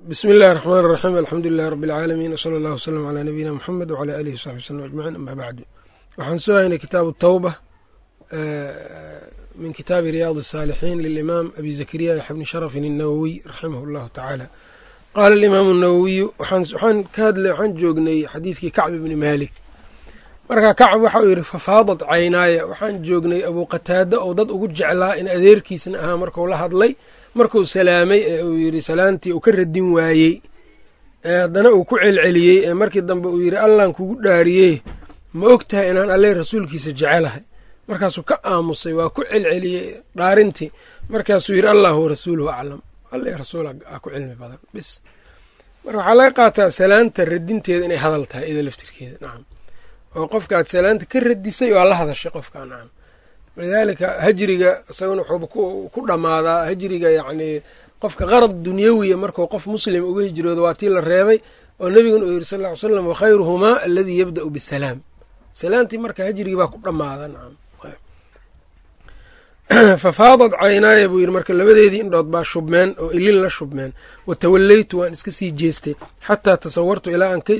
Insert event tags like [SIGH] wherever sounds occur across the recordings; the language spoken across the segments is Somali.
bismi illaahi raxmaan raxiim alxamdu lilahi rabbi alcaalamiin wsala allah wslam calaa nabiyina moxamed wcalaa alihi wsaxbi wslam ajmaciin ama bacdu waxaan sugaynay kitaabu tawba eh, min kitaabi riyaad asaalixiin lilimaam abi zakariya yaxya sharafin innawowiy raximah allahu tacaala qaala alimaamu nawowiyu waxaan ka hadlay waxaan joognay xadiidkii kacb ibni maalik. Marka kacb waxa uu yidhi fafaadad caynaaya. Waxaan joognay abuu qataada oo dad ugu jeclaa in adeerkiisna ahaa markau la hadlay markuu salaamay ee uu yidhi salaantii uu ka radin waayey. Ee haddana uu ku celceliyey ee markii dambe uu yidhi allaan kugu dhaariyey. Ma og tahay inaan alle rasuulkiisa jecelahay. Markaasuu ka aamusay waa ku celceliyey dhaarintii. Markaasuu yidhi allahu rasuuluhu aclam. Alle rasuul a ku cilmi badan bis. Marka waxaa laga qaataa salaanta radinteeda inay hadal tahay ida laftirkeeda nacam oo qofka aad salaanta ka radisay waa la hadashay qofka nacam walidaalika hajriga isaguna wuxuuba ku dhammaadaa hajriga yacnii qofka qarad dunyawiya markuu qof muslim uga hijroodo waa tii la reebay oo nebiguna uu yidhi sal ll ly slam wakhayruhumaa aladii yabda'u bisalaam. Salaantii marka hajrigii baa ku dhammaada nacam. [CLEARS THROAT] Fafaadad caynaaya buu yidhi marka labadeedii indhood baa shubmeen oo ilin la shubmeen. Wa tawallaytu waan iska sii jeestay xataa tasawartu ilaa aan ka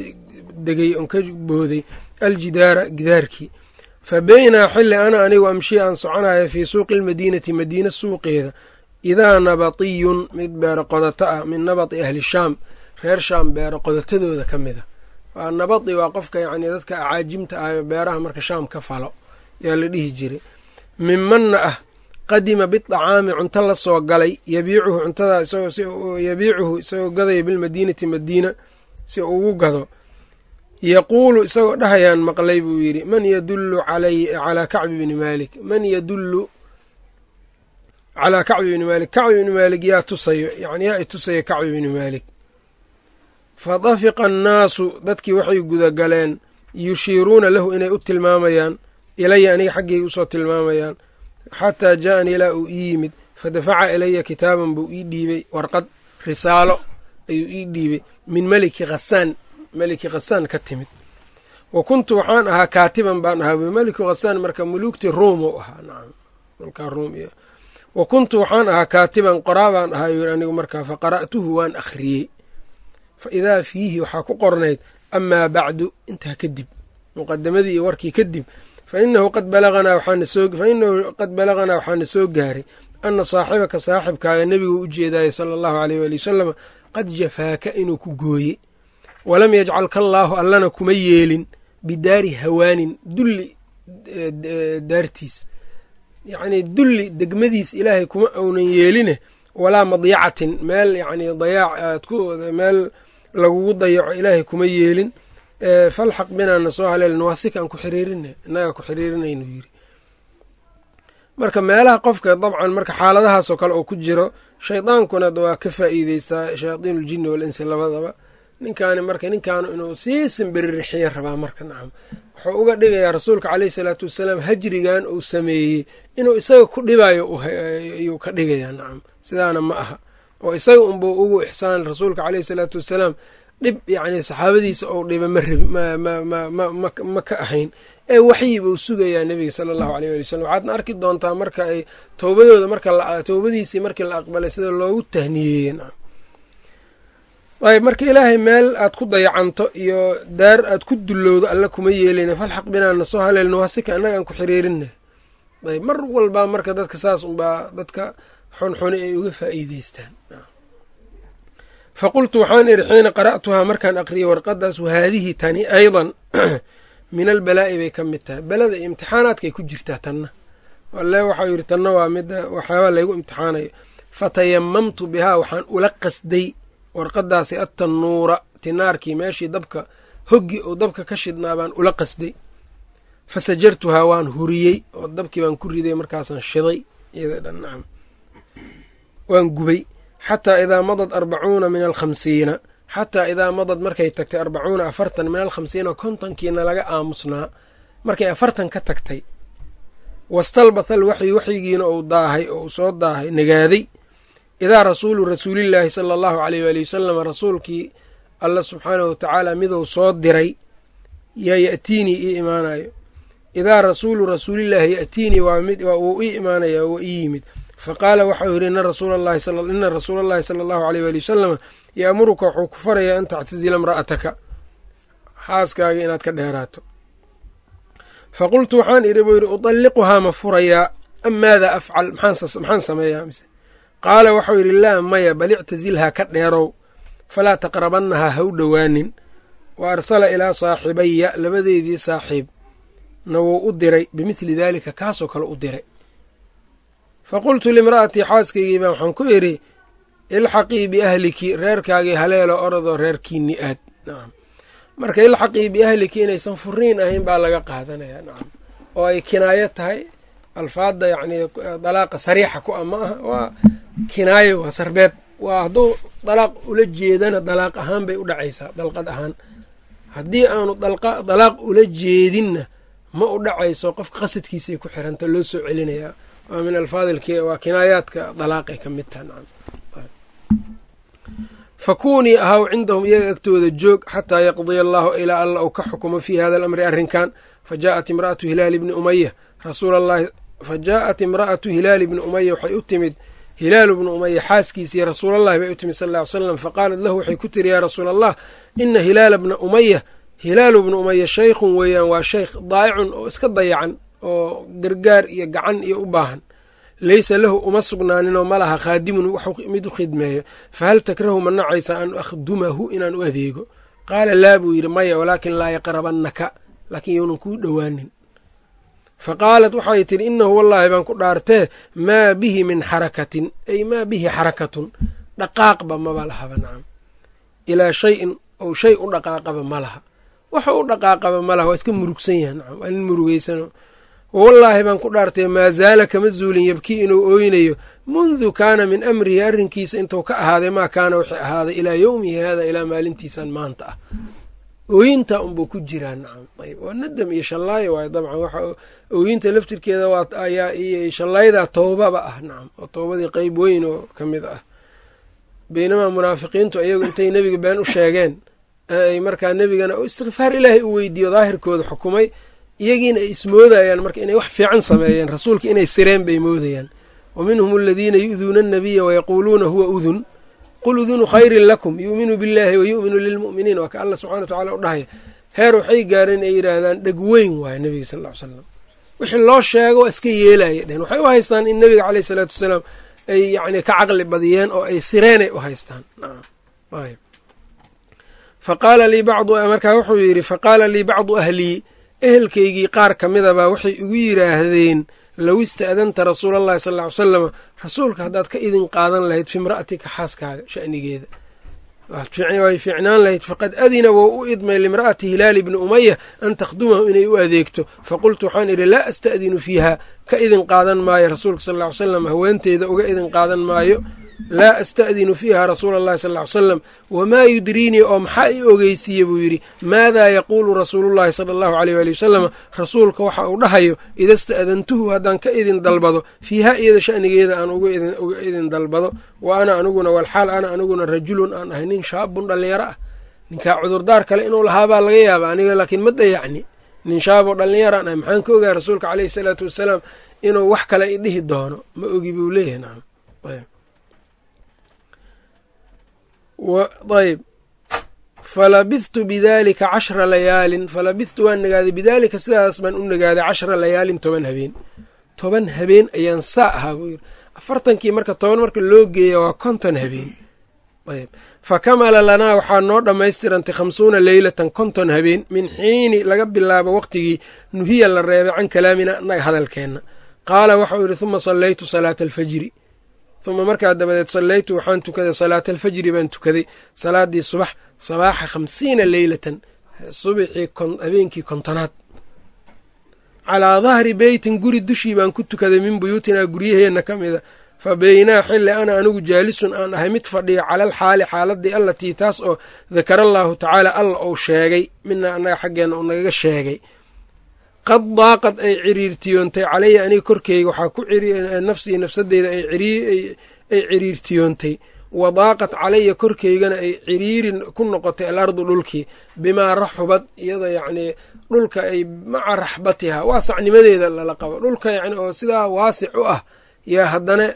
degay oon ka booday aljidaara gidaarkii fa beynaa xilli ana anigu amshi aan soconaya fii suuqi almadiinati madiina suuqeeda idaa nabatiyun mid beero qodato ah min nabati ahli shaam reer shaam beero qodatadooda ka mid a waa nabati waa qofka yacnii dadka acaajimta ah beeraha marka shaam ka falo yaa la dhihi jiray. Mimanna ah qadima bidacaami cunto la soo galay yabiicuhu cuntadaa yabiicuhu isagoo gadaya bilmadiinati madiina si ugu gado yaquulu isagoo dhahayaan maqlay buu yidhi man yadullu calaa kacbi bni maalik man yadullu calaa kacbi bni maalik kacbi bni maalik yaa tusayo yani yaa i tusaya kacbi bni maalik. Fadafiqa annaasu dadkii waxay gudagaleen yushiiruuna lahu inay u tilmaamayaan ilaya aniga xaggayga u soo tilmaamayaan xataa ja'anii ilaa uu ii yimid fadafaca ilaya kitaaban buu ii dhiibay warqad risaalo ayuu ii dhiibay min meliki khasaan meliki khasaan ka timid. Wa kuntu waxaan ahaa kaatiban baan ahaa meliku khasaan marka muluugtii ruum ahaa nacam malkaa ruum iyo wa kuntu waxaan ahaa kaatiban qoraa baan ahaa yiri anigu markaa fa qara'tuhu waan akhriyey. Fa idaa fiihi waxaa ku qornayd amaa bacdu intaa kadib muqadamadii iyo warkii kadib fa inahu qad balaganaa fa inahu qad balaganaa waxaana soo gaaray ana saaxibaka saaxibkaaga nebigu u jeedaayay sala allahu aleyh waali wasalam qad jafaaka inuu ku gooye walam yajcalka allaahu allana kuma yeelin bidaari hawaanin dulli daartiis. Yacnii dulli degmadiis ilaahay kuma aunan yeeline walaa madyacatin meel yacnii dayaac ku meel lagugu dayaco ilaahay kuma yeelin. Falxaq binaana soo haleel nawaasika aan ku xiriirina innagaa ku xiriirinaynu yiri marka meelaha qofka dabcan marka xaaladahaasoo kale oo ku jiro shaydaankuna waa ka faa'iideystaa shayaadiin uljinni wal insi labadaba ninkaani marka ninkaanu inuu sii simbiririxiya rabaa marka nacam. Wuxuu uga dhigayaa rasuulka caleyhi salaatu wasalaam hajrigan uu sameeyey inuu isaga ku dhibayo ayuu ka dhigayaa nacam. Sidaana ma aha. Oo isaga unbuu ugu ixsaan rasuulka caleyhi salaatu wasalaam dhib yacni saxaabadiisa ou dhiba ma ka ahayn ee waxyi buu sugayaa nebiga sala allahu aleyh wali wsalam waxaadna arki doontaa marka ay towbadooda marka towbadiisii markii la aqbalay sida loogu tahniyeeyey nacam ayb marka ilaahay meel aad ku dayacanto iyo daar aad ku dullowdo alla kuma yeelina falxaq binaana soo haleelna waasika annaga aan ku xiriirina ayb mar walbaa marka dadka saas unbaa dadka xunxuni ay uga faa'iideystaan fa qultu waxaan idhi xiina qara'tuhaa markaan aqriyay warqadaas wahaadihi tani aydan [CLEARS THROAT] min albalaa'i bay ka mid tahay. Belada iyo imtixaanaadkay ku jirtaa tanna. Alle waxau yidhi tanna waa midda waxyaabaa laygu imtixaanayo. Fatayamamtu bihaa waxaan ula qasday warqadaasi attanuura tinaarkii meeshii dabka hoggi oo dabka ka shidnaa baan ula qasday. Fa sajartuhaa waan huriyey oo dabkii baan ku riday markaasaan shiday iyada dhan nacam waan gubay. Xataa idaa madad arbacuuna min alkhamsiina xataa idaa madad markay tagtay arbacuuna afartan min alkhamsiina kontonkiina laga aamusnaa markay afartan ka tagtay wastalbatha alwaxyi waxyigiina uu daahay oo uu soo daahay nagaaday idaa rasuulu rasuulillaahi sala allahu aleyh waali wasalam rasuulkii alla subxaanahu watacaala miduu soo diray yaa ya'tiinii ii imaanayo idaa rasuulu rasuulillaahi ya'tiinii waa wuu ii imaanaya waa ii yimid. Faqaala waxau yidhi ina rasuula allahi sala allahu aleyh waali wasalama yaamuruka wuxuu ku farayaa an tactazila imra'ataka. Xaaskaaga inaad ka dheeraato. Faqultu waxaan idhi buu yidhi uطalliquhaa ma furayaa am maada afcal? Maxaan sameeyaa mise qaala waxau yidhi laa maya bal ictazilhaa ka dheerow falaa taqrabannahaa ha u dhowaanin. Wa arsala ilaa saaxibaya labadeedii saaxiib na wuu u diray bimithli daalika kaasoo kale u diray. Fa qultu limra'atii xaaskaygii baa waxaan ku idhi ilxaqii biahliki reerkaagii haleelo orodoo reerkiinni aad. Nacam marka ilxaqii biahliki inaysan furiin ahayn baa laga qaadanayaa nacam oo ay kinaayo tahay alfaadda yacnii dalaaqa sariixa ku ah ma waa kinaayo waa sarbeeb. Waa hadduu dalaaq ula jeedana dalaaq ahaan bay u dhacaysaa dalqad ahaan. Haddii aanu dalaaq ula jeedinna ma u dhacayso qofka qasadkiisay ku xiranta loo soo celinayaa. Waa min alfaadilk waa kinaayaadka dalaaqay ka mid taha fakuunii ahaw cindahum iyaga agtooda joog xataa yaqdiya allaahu ilaa alla uu ka xukumo fii hada alamri arrinkan. Fa jaءat imra'atu hilaali bni umaya rasuulalahi fa imra'atu hilaali bni umaya waxay u timid hilaalu bnu umaya xaaskiisii rasuulallahi bay u timid sal ly slam faqaalat lahu waxay ku tiri yaa rasuula allah ina hilaala bna umaya hilaalu bnu umaya shaykhun weeyaan waa shaykh daayicun oo iska dayacan oo gargaar iyo gacan iyo u baahan laysa lahu uma sugnaaninoo ma laha khaadimun mid u khidmeeyo fahal takrahu ma nacaysa an akhdumahu inaan u adeego qaala laa buu yidhi maya walaakin laa yaqrabannaka laakiin younan kuu dhowaanin fa qaalat waxay tidhi innahu wallaahi baan ku dhaartee maa bihi min xarakatin. Ay maa bihi xarakatun. Dhaqaaqba maba lahaba nacam ilaa shayin ou shay u dhaqaaqaba ma laha. Waxa u dhaqaaqaba ma laha waa iska murugsan yaha nacam waa nin murugeysano. Wallaahi baan ku dhaartay maa zaala kama zuulin yabkii inuu ooynayo. Mundu kaana min amrihi arrinkiisa intuu ka ahaaday maa kaana wixii ahaaday ilaa yowmihi hada ilaa maalintiisan maanta ah ooyinta unbuu ku jiraa nacam. Ayb waa nadam iyo shallaayo waayo dabcan. Waxa ooyinta laftirkeeda waa ayaa iyo shallaydaa toobaba ah nacam. Oo toobadii qeyb weyn oo ka mid ah. Baynamaa munaafiqiintu iyagu intay nebiga been u sheegeen ay markaa nebigana istikfaar ilaahay u weydiiyo daahirkooda xukumay iyagiina ay ismoodayaan marka inay wax fiican sameeyeen. Rasuulka inay sireen bay moodayaan. Wa minhum aladiina yu'duuna annabiya wayaquuluuna huwa udun qul udunu khayrin lakum yu'minu billahi wa yu'minu lilmu'miniin waa ka alla subxana wa tacala u dhahaya heer waxay gaareen ay yidhaahdaan dheg weyn waayo nebiga sal ly slam wixii loo sheego waa iska yeelaya dhehen waxay u haystaan in nebiga caleyh isalaatu wasalaam ay yacni ka caqli badiyeen oo ay sireenay u haystaan. Faqaala lii bacdu markaa wuxuu yidhi faqaala lii bacdu ahlii ehelkaygii qaar ka midabaa waxay igu yidhaahdeen low ista'danta rasuula allahi sal ly salama rasuulka haddaad ka idin qaadan lahayd fi imra'atika xaaskaaga sha'nigeeda. Way fiicnaan lahayd faqad adina wou u idmay limra'ati hilaali bni umaya an takhdumahu inay u adeegto. Faqultu waxaan idhi laa asta'dinu fiiha ka idin qaadan maayo rasuulka sal ly salam haweenteeda uga idin qaadan maayo laa asta'dinu fiiha rasuula allahi sal ly salam wamaa yudriinii oo maxaa i ogeysiiye buu yidhi maadaa yaquulu rasuulullahi sala allahu aleyh waali wasalama rasuulka waxa uu dhahayo ida sta'dantuhu haddaan ka idin dalbado fiiha iyada sha'nigeeda aan uga idin dalbado wa ana aniguna walxaal ana aniguna rajulun aan ahay nin shaabun dhallinyaro ah ninkaa cudurdaar kale inuu lahaabaa laga yaaba aniga laakiin ma dayacni nin shaaboo dhallinyaro aan ahay maxaan ka ogahay rasuulka caleyhi salaatu wasalaam inuu wax kale i dhihi doono ma ogi buu leeyahay ayb. Falabithtu bidalika cashra layaalin. Falabithtu waan nagaaday bidaalika sidaas baan u nagaaday cashra layaalin toban habeen. Toban habeen ayaan saa ahaa buu yidhi. Afartankii marka toban marka loo geeya waa konton habeen. Ayb. Fa kamala lanaa waxaa noo dhammaystirantay khamsuuna leylatan konton habeen. Min xiini laga bilaabo waqtigii nuhiya la reebay can kalaamina annaga hadalkeenna. Qaala waxau yidhi huma sallaytu salaata alfajri uma markaa dabadeed sallaytu waxaan tukaday salaata alfajri baan tukaday salaadii subax sabaaxa khamsiina leylatan subixii habeenkii kontonaad calaa dahri beytin guri dushii baan ku tukaday min buyuutinaa guryaheenna ka mida fa beynaa xilli ana anigu jaalisun aan ahay mid fadhiyo cala alxaali xaaladii allatii taas oo dakara allaahu tacaala alla uu sheegay mina annaga xaggeenna uu nagaga sheegay qad daaqad ay ciriirtiyoontay calaya aniga korkeyga waxaa ku nafsii nafsadeyda ay ciriirtiyoontay. Wa daaqad calaya korkeygana ay ciriiri ku noqotay alardu dhulkii bimaa raxubad iyadoo yacnii dhulka ay maca raxbatiha waasacnimadeeda lala qabo. Dhulka yacni oo sidaa waasic u ah yaa haddana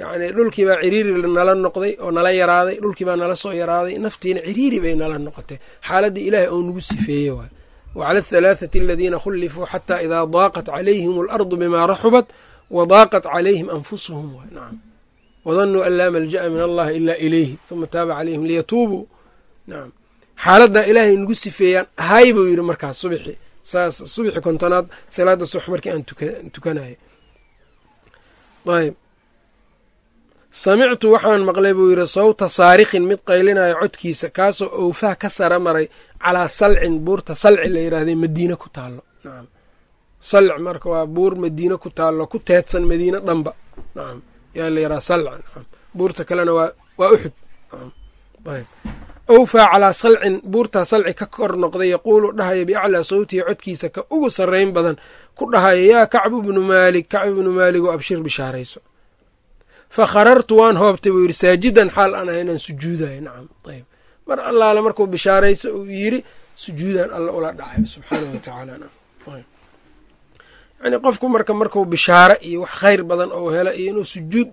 yacni dhulkii baa ciriiri nala noqday oo nala yaraaday dhulkii baa nala soo yaraaday naftiina ciriiri bay nala noqotay. Xaaladdii ilaahay oo nagu sifeeye waay wacala athalaathati aladiina khullifuu xataa idaa daaqat calayhim alardu bimaa raxubat wadaaqat calayhim anfusuhum nacam wadanuu an laa malja'a min allahi ilaa ilayhi uma taaba calayhim liyatuubuu nacam xaaladdaa ilaahay nagu sifeeyaan ahay buu yidhi markaas subxi saas subxi kontonaad salaada subax markii aan tukanayay ayb samictu waxaan maqlay buu yidhi sawta saarikin mid qaylinaya codkiisa kaasoo owfaha ka sara calaa salcin buurta salci la yidhaahday madiine ku taallo. Nacam salc marka waa buur madiine ku taallo ku teedsan madiine dhanba. Nacam yaa la yidhaha salc. Nacam buurta kalena waa waa uxud nacam ayb. Owfaa calaa salcin buurtaa salci ka kor noqday yaquulu dhahaya biaclaa sawtihi codkiisa ka ugu sarrayn badan ku dhahaya yaa kacbu bnu maalik kacbu bnu maalig oo abshir bishaarayso. Fa kharartu waan hoobtay buu yidhi saajidan xaal aan ahay inaan sujuudayo nacam ayb mar allaale markuu bishaarayso uu yidhi sujuudaan alla ula dhacay subxaana wa tacaala. Yacnii qofku marka markuu bishaaro iyo wax khayr badan ou helo iyo inuu sujuud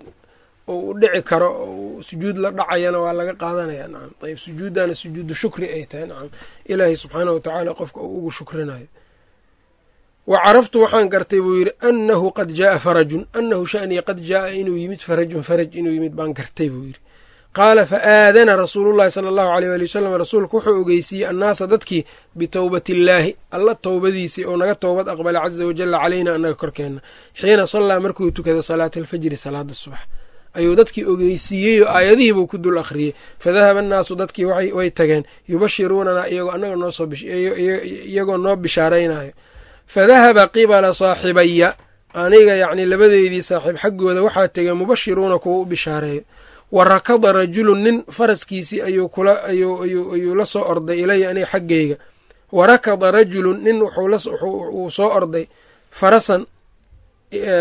u dhici karo o sujuud la dhacayana waa laga qaadanaya nacam. Ayb sujuuddana sujuudu shukri ay tahay nacam. Ilaahay subxaana wa tacaala qofka uu ugu shukrinayo. Wa caraftu waxaan gartay buu yidhi annahu qad jaaa farajun annahu shanii qad jaaa inuu yimid farajun faraj inuu yimid baan gartay buu yidhi qaala fa aadana rasuulullahi sala allahu aleyh waali wasalam rasuulku wuxuu ogeysiiyey annaasa dadkii bitowbati illaahi alla towbadiisii oo naga towbad aqbala caza wajalla caleyna annaga korkeenna. Xiina sallaa markuu tukado salaata alfajri salaada subax. Ayuu dadkii ogeysiiyey oo aayadihii buu ku dul akhriyey. Fadahaba annaasu dadkii way tageen yubashiruunanaa iyagoo noo bishaaraynayo. Fadahaba qibala saaxibaya aniga yacni labadeydii saaxiib xaggooda waxaa tegay mubashiruuna kuwa u bishaareeyo wa rakada rajulun nin faraskiisii ayuu kula la soo orday ilaya aniga xaggayga. Wa rakada rajulun nin wuu soo orday farasan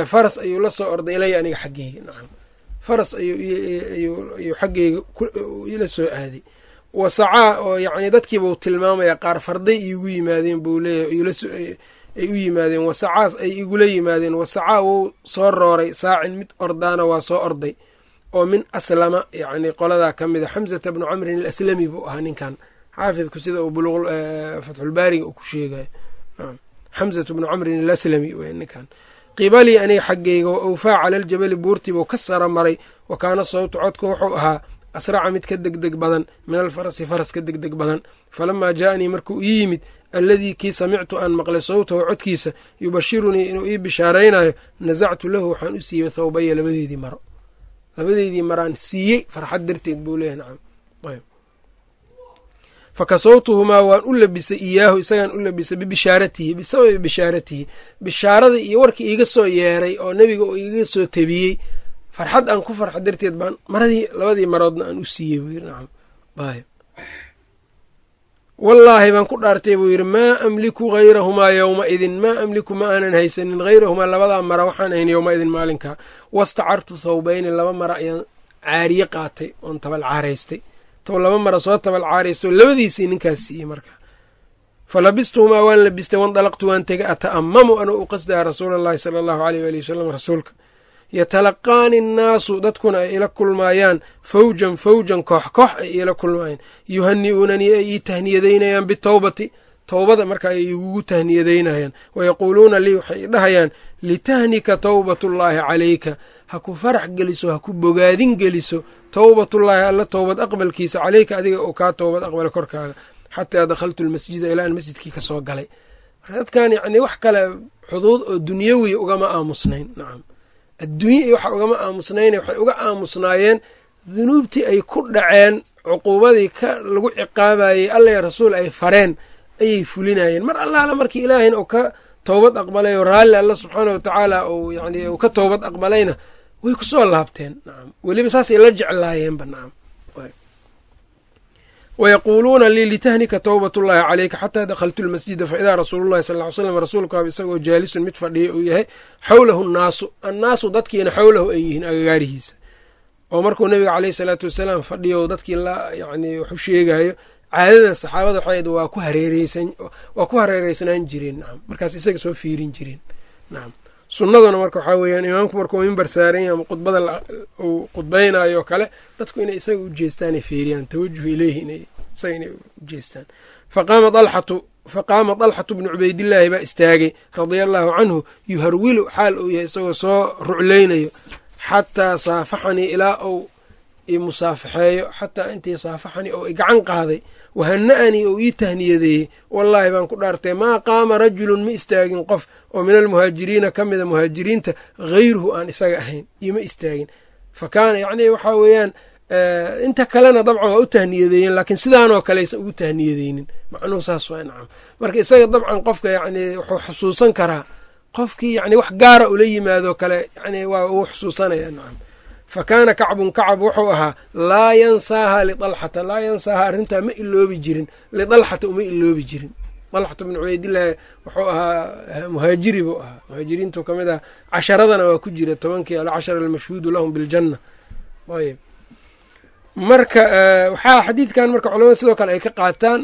faras ayuu la soo orday ilaya aniga xaggayga. Nacam faras ayuu xaggayga ila soo aaday. Wa sacaa oo yacni dadkiibuu tilmaamaya qaar farday iigu yimaadeen buu leeyahay ay u yimaadeen. Wasacaa ay igula yimaadeen. Wasacaa wuu soo rooray saacin mid ordaana waa soo orday oo min aslama yacni qoladaa ka mida xamsata bnu camrin alaslami buu ahaa ninkan. Xaafidku sida uu buluq fatxulbaariga uu ku sheegayo xamsatu bnu camrin alaslami w ninkan. Qibalii aniga xaggayga wa awfaa cala aljabali buurtiibuu ka sara maray wa kaana sawtu codka wuxuu ahaa asraca mid ka degdeg badan min alfarasi faras ka degdeg badan. Falamaa jaaanii markuu ii yimid alladii kii samictu aan maqlay sawtahu codkiisa yubashirunii inuu ii bishaaraynayo nasactu lahu waxaan u siiyey thawbaya labadeedii maro labadeedii maraan siiyey farxad darteed buu leeyahy nacam. Ayb fakasawtuhumaa waan u labisay iyaahu isagaan u labisay bibishaaratihi bisababi bishaaratihi. Bishaaradii iyo warkii iiga soo yeeray oo nebiga uu iiga soo tabiyey farxad aan ku farxa darteed baan maradii labadii maroodna aan u siiyey buu yidhi nacam. Ayb wallaahi baan ku dhaartay buu yidhi maa amliku hayrahumaa yowma idin? Maa amliku ma aanan haysanin? Hayrahumaa labadaa mara waxaan ahayn yowma idin maalinkaa wastacartu thawbayni laba mara ayaan caariye qaatay oon tabal caaraystay. Tow laba mara soo tabal caaraystay oo labadiisii ninkaas siiyey markaa fa labistuhumaa waan labistay wandalaqtu waan tegay ata'amamu anoo u qasdaa rasuula allahi sala allahu aleyh waali wasalam rasuulka yatalaqaani annaasu dadkuna ay ila kulmaayaan fawjan fawjan koox koox ay ila kulmaayaan yuhani'uunanii ay ii tahniyadaynayaan bitowbati towbada marka ay igugu tahniyadaynayaan. Wayaquuluuna lii waxay dhahayaan litahnika towbatullaahi calayka. Ha ku farax geliso ha ku bogaadin geliso. Towbatullaahi alla towbad aqbalkiisa caleyka adiga oo kaa towbad aqbala korkaaga. Xataa dakhaltu lmasjida ilaa aan masjidkii ka soo galay. Marka dadkan yacni wax kale xuduud oo dunyawiya ugama aamusnayn. Nacam adduunya waxa ugama aamusnayne waxay uga aamusnaayeen dunuubtii ay ku dhaceen cuquubadii ka lagu ciqaabayey alla rasuul ay fareen ayay fulinayeen. Mar allaala markii ilaahayna uu ka towbad aqbalay oo raalli alla subxaana watacaala uu yani uu ka towbad aqbalayna way ku soo laabteen. Nacam weliba saasay la jeclaayeenba nacam wayaquuluuna lii litahnika towbatullaahi caleyka xataa dakhaltu lmasjida faidaa rasuulullahi sal ly slam rasuulkaaba isagoo jaalisun mid fadhiya uu yahay xawlahu nnaasu annaasu dadkiina xawlahu ay yihiin agagaarihiisa oo markuu nabiga caleyhi salaatu wasalaam fadhiyo dadkii la yani waxu sheegayo caadada saxaabada waxayd waa ku hareereysan waa ku hareereysnaan jireen nacam markaas isaga soo fiirin jireen nacam sunnaduna marka waxaa weeyaan imaamku markuu mimbar saaran yahay ama khudbada uu khudbaynayo kale dadku inay isaga u jeestaanay feeriyaan tawajuh ileyhi inay isaga inay u jeestaan. Faqaama dalxatu bnu cubaydillaahi baa istaagay radia allaahu canhu yuharwilu xaal uu yahay isagoo soo ruclaynayo xataa saafaxanii ilaa uu imusaafaxeeyo xataa intii saafaxanii oo i gacan qaaday wahana-anii oo ii tahniyadeeyey wallaahi baan ku dhaartay maa qaama rajulun ma istaagin qof oo min almuhaajiriina ka mida muhaajiriinta hayruhu aan isaga ahayn ioma istaagin fa kaana yacni waxaa weeyaan inta kalena dabcan waa u tahniyadeeyeen laakiin sidaanoo kaleysan ugu tahniyadeynin macnuhu saas waa nacam marka isaga dabcan qofka yacni wuxuu xusuusan karaa qofkii yacni wax gaara ula yimaadoo kale yani waa uu xusuusanaya nacam fa kaana kacbun kacab wuxuu ahaa laa yansaaha lidalxata laa yansaaha arrintaa ma iloobi jirin lidalxata uma iloobi jirin. Dalxata bnu cubaydillaahi wuxuu ahaa muhaajiri buu ahaa. Muhaajiriintu ka mid ah casharadana waa ku jira tobankii alcashar almashhuudu lahum biljanna. Ayb marka waxaa xadiidkan marka culamada sidoo kale ay ka qaataan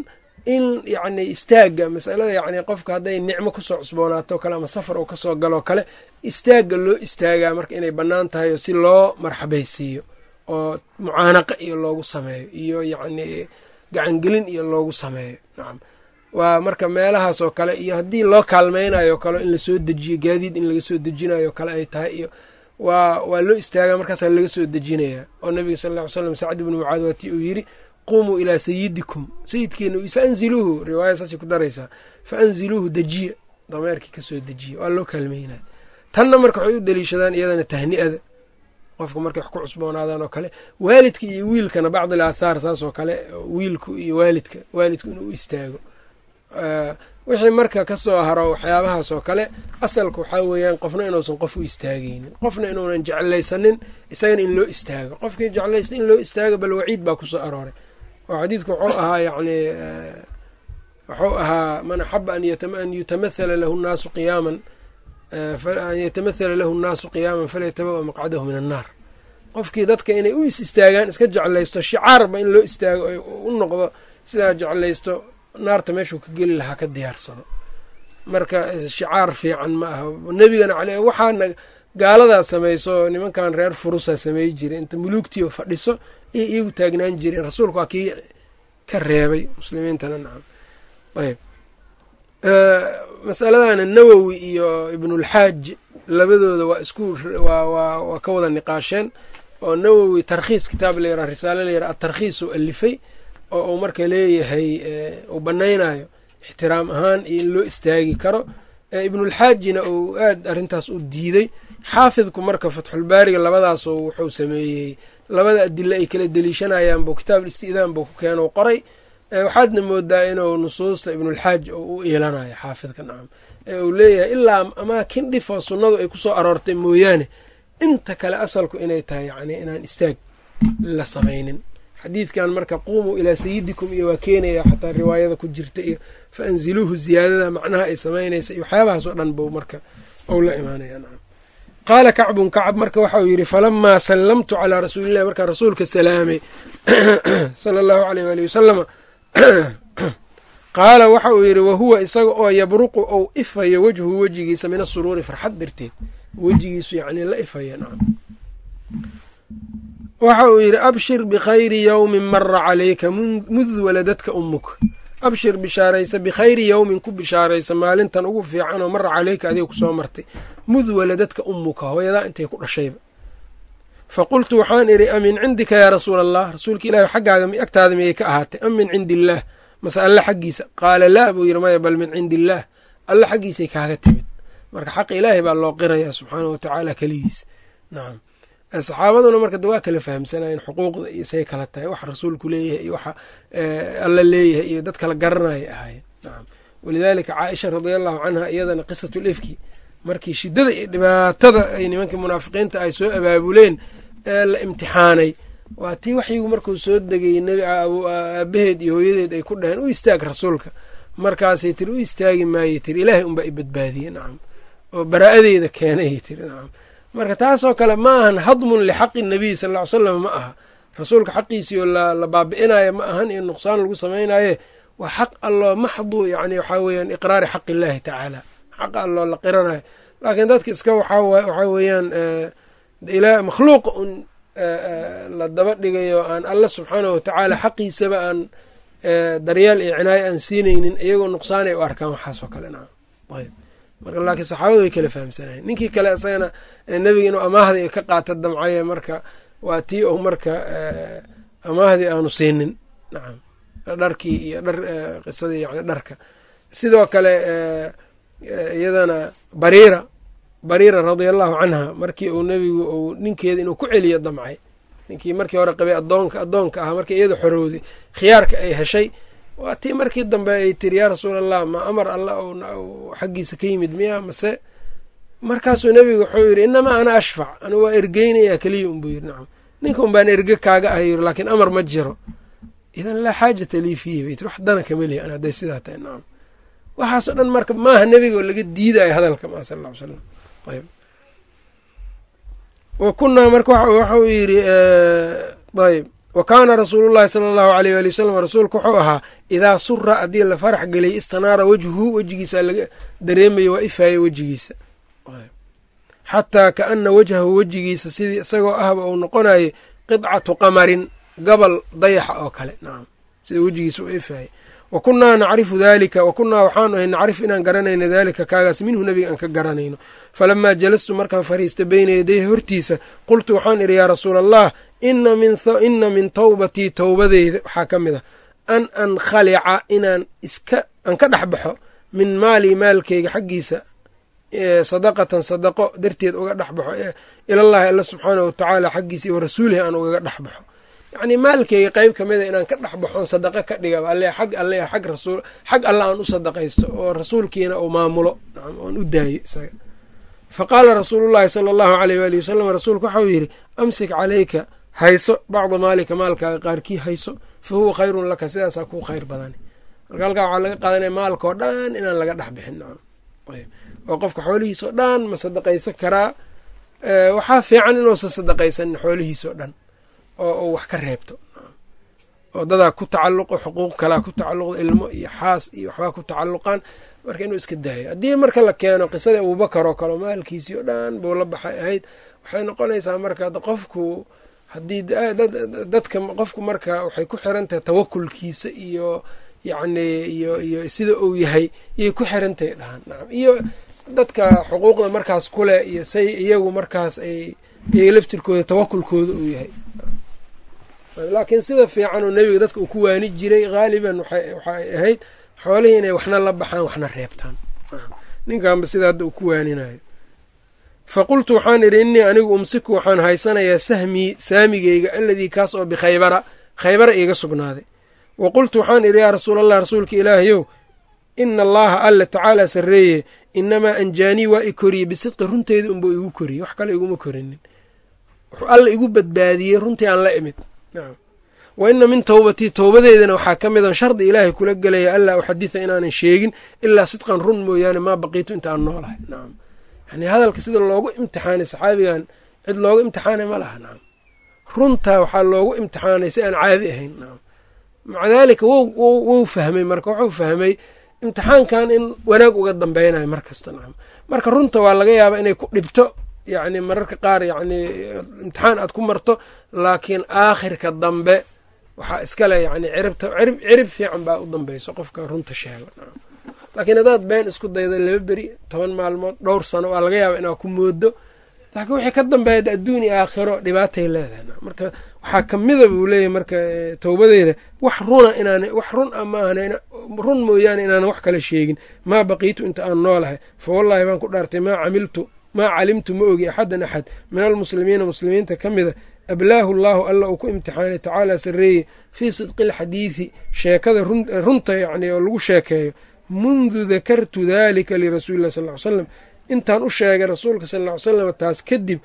in yacni istaagga masalada yacni qofka hadday nicmo ku soo cusboonaato kale ama safar uu ka soo galoo kale istaagga loo istaagaa marka inay bannaan tahay oo si loo marxabaysiiyo oo mucaanaqa iyo loogu sameeyo iyo yacni gacangelin iyo loogu sameeyo. Nacam waa marka meelahaas oo kale iyo haddii loo kaalmaynayo kale in la soo dejiyo gaadiid in laga soo dejinayo kale ay tahay iyo waa waa loo istaagaa markaasaa laga soo dejinayaa oo nabiga sal ll ly slam sacd ibnu mucaad waatii uu yidhi qumuu ilaa sayidikum sayidkeena fa anziluuhu riwaaya saasay ku daraysaa fa anziluuhu dejiya dameerkii ka soo dejiya waa loo kaalmeynaya tanna marka waxay u deliishadaan iyadana tahni'ada qofka markay wax ku cusboonaadaan oo kale waalidka iyo wiilkana bacdil aathaar saas oo kale wiilku iyo waalidka waalidku inuu istaago. Wixii marka ka soo haro waxyaabahaas oo kale asalka waxaa weeyaan qofna inuusan qof u istaagaynin qofna inuunan jeclaysanin isagana in loo istaago. Qofkii jeclaysta in loo istaago bal waciid baa ku soo arooray oo xadiidku wuxuu ahaa yacni wuxuu ahaa man axaba an yutamathala lahu nnaasu qiyaaman an yatamathala lahu nnaasu qiyaaman falyatabawa maqcadahu min annaar. Qofkii dadka inay u is istaagaan iska jeclaysto shicaarba in loo istaago ay u noqdo sidaa jeclaysto naarta meeshuu ka geli lahaa ka diyaarsado. Marka shicaar fiican ma aha. Nebigana ale waxaana gaaladaa samayso nimankan reer furusa samey jiray inta muluugtiio fadhiso iyo iyagu taagnaan jireen rasuulku waa kii ka reebay muslimiintana nacam. Ayb masaladana nawowi iyo ibnulxaaj labadooda waa isku waa ka wada niqaasheen oo nawowi tarkhiis kitaab layraa risaale layraa atarkhiis uu alifay oo uu marka leeyahay uu banaynayo ixtiraam ahaan iyo in loo istaagi karo. Ibnulxaajina uu aad arrintaas u diiday. Xaafidku marka fatxulbaariga labadaas wuxuu sameeyey labada adile ay kala deliishanayaan buu kitaab isti'daan buu ku keeno qoray. Waxaadna moodaa inuu nusuusta ibnulxaaj u iilanayo xaafidka nacam ee uu leeyahay ilaa amaakin dhifoo sunnadu ay ku soo aroortay mooyaane inta kale asalku inay tahay yani inaan istaag la samaynin. Xadiidkan marka quumuu ilaa sayidikum iyo waa keenaya xataa riwaayada ku jirta iyo fa anziluuhu ziyaadada macnaha ay samaynaysa iyo waxyaabahaas oo dhan buu marka ou la imaanaya nacam qaala kacbun kacab marka waxa uu yidhi falamaa sallamtu calaa rasuulillahi markaa rasuulka salaamay [CLEARS THROAT] sala allahu aleyh waali wasalama [CLEARS THROAT] qaala waxa uu yidhi wahuwa isaga oo yabruqu ou ifayo wejhu wejigiisa min asuruuri farxad darteed wejigiisu yacni la ifaya nacam. Waxa uu yidhi abshir bikhayri yowmin mara calayka mud waladadka ummuka abshir bishaaraysa bikhayri yowmin ku bishaaraysa maalintan ugu fiican oo mara caleyka adiga ku soo martay. Mud waladadka ummuka hooyadaa intay ku dhashayba. Fa qultu waxaan idhi am min cindika yaa rasuula allah rasuulka ilahi xaggaaga agtaada miyay ka ahaatay. Am min cindi illaah mase alle xaggiisa qaala laa buu yidhi maya bal min cindi illaah alle xaggiisay kaaga timid. Marka xaq ilaahay baa loo qirayaa subxaanahu watacaala keligiis. Nacam saxaabaduna marka de waa kala fahamsanayen xuquuqda iyo say kala tahay wax rasuulku leeyahay iyo waxa alla leeyahay iyo dad kala garanaya ahaayeen. Nacam walidaalika caaisha radia allahu canha iyadana qisatu lifki markii shiddada iyo dhibaatada ay nimankii munaafiqiinta ay soo abaabuleen ee la imtixaanay. Waa tii waxyigu markuu soo degay nebi aabaheed iyo hooyadeed ay ku dhaheen u istaag rasuulka. Markaasay tiri u istaagi maayay tiri ilaahay unbaa i badbaadiyey. Nacam oo baraa'adeeda keenayay tiri nacam marka taasoo kale ma ahan hadmun lixaqi nabiy sal ly slam ma aha. Rasuulka xaqiisii oo la baabi'inayo ma ahan iyo nuqsaan lagu samaynaye waa xaq alloo maxdu yani waxaa weeyaan iqraari xaq illaahi tacaala. Xaq alloo la qiranayo. Laakiin dadka iska waxaa weeyaan ilaa makhluuqa un la daba dhigayo aan alla subxaanahu watacaala xaqiisaba aan daryeel iyo cinaayo aan siinaynin iyagoo nuqsaanay u arkaan waxaasoo kale nacam. Ayb marka laakiin saxaabadu way kala fahamsanayen ninkii kale isagana nebiga inuu amaahda ka qaata damcaye marka waa tii ou marka amaahdii aanu siinin. Nacam dharkii iyo dhar qisadii yani dharka. Sidoo kale iyadana bariira bariira radia allahu canha markii uu nebigu uu ninkeeda inuu ku celiyo damcay. Ninkii markii hore qabay adoonka addoonka ahaa markii iyada xorowday khiyaarka ay heshay waa tii markii dambe ay tiri yaa rasuul allah ma amar alla xaggiisa ka yimid miya? Mase markaasuu nebigu wuxuu yidhi inamaa ana ashfac anigu waa ergeynaya keliya. Unbuu yidhi nacam ninka un baan erge kaaga ah yiri laakiin amar ma jiro. Idan laa xaajata lii fiihi bay tiri wax dana kama lihi an hadday sidaa tahay nacam. Waxaasoo dhan marka maaha nebiga oo laga diidayo hadalka maa sal ll ly slam ayb wa kunaa marka waxau yidhi ayb wa kaana rasuulu llahi sala allahu aleyh waali wasalam rasuulku wuxuu ahaa idaa sura haddii la farax geliyay istanaara wejhu wejigiisa laga dareemayo waa ifaayo wejigiisa. Xataa kaana wajhahu wejigiisa sidii isagoo ahba uu noqonayay qidcatu qamarin gabal dayaxa oo kale. Nacam sida wejigiisa u ifaayay wa kunnaa nacrifu daalika wa kunnaa waxaanu ahay nacrif inaan garanayno daalika kaagaas minhu nebiga aan ka garanayno. Falamaa jalastu markaan fariista beyna yadayhi hortiisa qultu waxaan idhi yaa rasuula allah ina min towbatii towbadeyda waxaa ka mid ah an ankhalica inaan iska aan ka dhex baxo min maalii maalkeyga xaggiisa sadaqatan sadaqo darteed uga dhex baxo ilallahi alla subxaanahu watacaala xaggiisa iyo rasuulihi aan ugaga dhex baxo yacnii maalkeyga qeyb ka mida inaan ka dhex baxoon sadaqo ka dhigaba alle xag alle xag rasuul xag alle aan u sadaqaysto oo rasuulkiina uu maamulo. Oon u daayo isaga. Fa qaala rasuulu llahi sala allahu aleyh waali wasalam rasuulku waxau yidhi amsik calayka hayso bacda maalika maalkaaga qaarkii hayso fa huwa khayrun laka sidaasaa kuu khayr badani. Marka halkaa waxaa laga qaadanaya maalkao dhan inaan laga dhex bixin oo qofka xoolihiisao dhan ma sadaqaysan karaa? Waxaa fiican inuusan sadaqaysanin xoolihiisao dhan oo uu wax ka reebto. oo dadaa ku tacalluqo xuquuq kalaa ku tacalluqda ilmo iyo xaas iyo waxbaa ku tacalluqaan. Marka inuu iska daayo. Haddii marka la keeno qisadii abuubakar oo kale maalkiisii oo dhan buu la baxay ahayd waxay noqonaysaa marka qofku haddii dadka qofku marka waxay ku xiran tahay tawakulkiisa iyo yacni iyo iyo sida uu yahay yay ku xirantahay dhahan nacam iyo dadka xuquuqda markaas kuleh iyo say iyagu markaas ay iyaga laftirkooda tawakulkooda uu yahay laakiin sida fiican oo nebiga dadka uu ku waani jiray haaliban waxay ahayd xoolihii inay waxna la baxaan waxna reebtaan. Ninkanba sida hadda uu ku waaninayo. Fa waxaan idhi innii anigu umsiku waxaan haysanayaa sahmii saamigeyga aladii kaas oo bikhaybara khaybara. Iiga sugnaaday. Wa qultu waxaan idhi yaa rasuul allah rasuulka ilaahayow ina allaha alla tacaala sarreeye inamaa anjaanii waa i koriyey bisidqi runteeda unbuu igu koriyey wax kale iguma korinin wuxuu alla igu badbaadiyey runtii aan la imid wa ina min towbatii towbadeedana waxaa ka midan shardi ilaahay kula gelaya allaa uxaditha inaanan sheegin ilaa sidqan run mooyaane maa baqiitu inta aan noolahay. Nacam yani hadalka sida loogu imtixaanay saxaabigan cid loogu imtixaanay ma laha. Nacam runtaa waxaa loogu imtixaanay si aan caadi ahayn. Nacam maca daalika wou fahmay marka wuxuu fahmay imtixaankan in wanaag uga dambeynayo mar kasta. Nacam marka runta waa laga yaabaa inay ku dhibto yacni mararka qaar yacni imtixaan aad ku marto laakiin aakhirka dambe waxaa iskale yani ciribta cirib cirib fiican baa u dambeyso qofka runta sheego nacam laakiin haddaad been isku daydo laba beri toban maalmood dhowr sano waa laga yaaba inaad ku moodo laakiin wixii ka dambeeya adduun aakhiro dhibaatay leedahay. Marka waxaa kamida buu leeyahy marka towbadeeda wax runa inaan wax run a maahan run mooyaane inaanan wax kale sheegin. Maa baqiitu inta aan noolahay. Fa wallaahi baan ku dhaartay maa camiltu maa calimtu ma ogi axadan axad. Min almuslimiina muslimiinta ka mida ablaahu llaahu alla uu ku imtixaanay tacaala sarreeye fii sidqi alxadiidi sheekada runta yacni oo lagu sheekeeyo. Mundu dakartu dalika lirasuuli illahi sal ly slam intaan u sheegay rasuulka sal ly slam taas kadib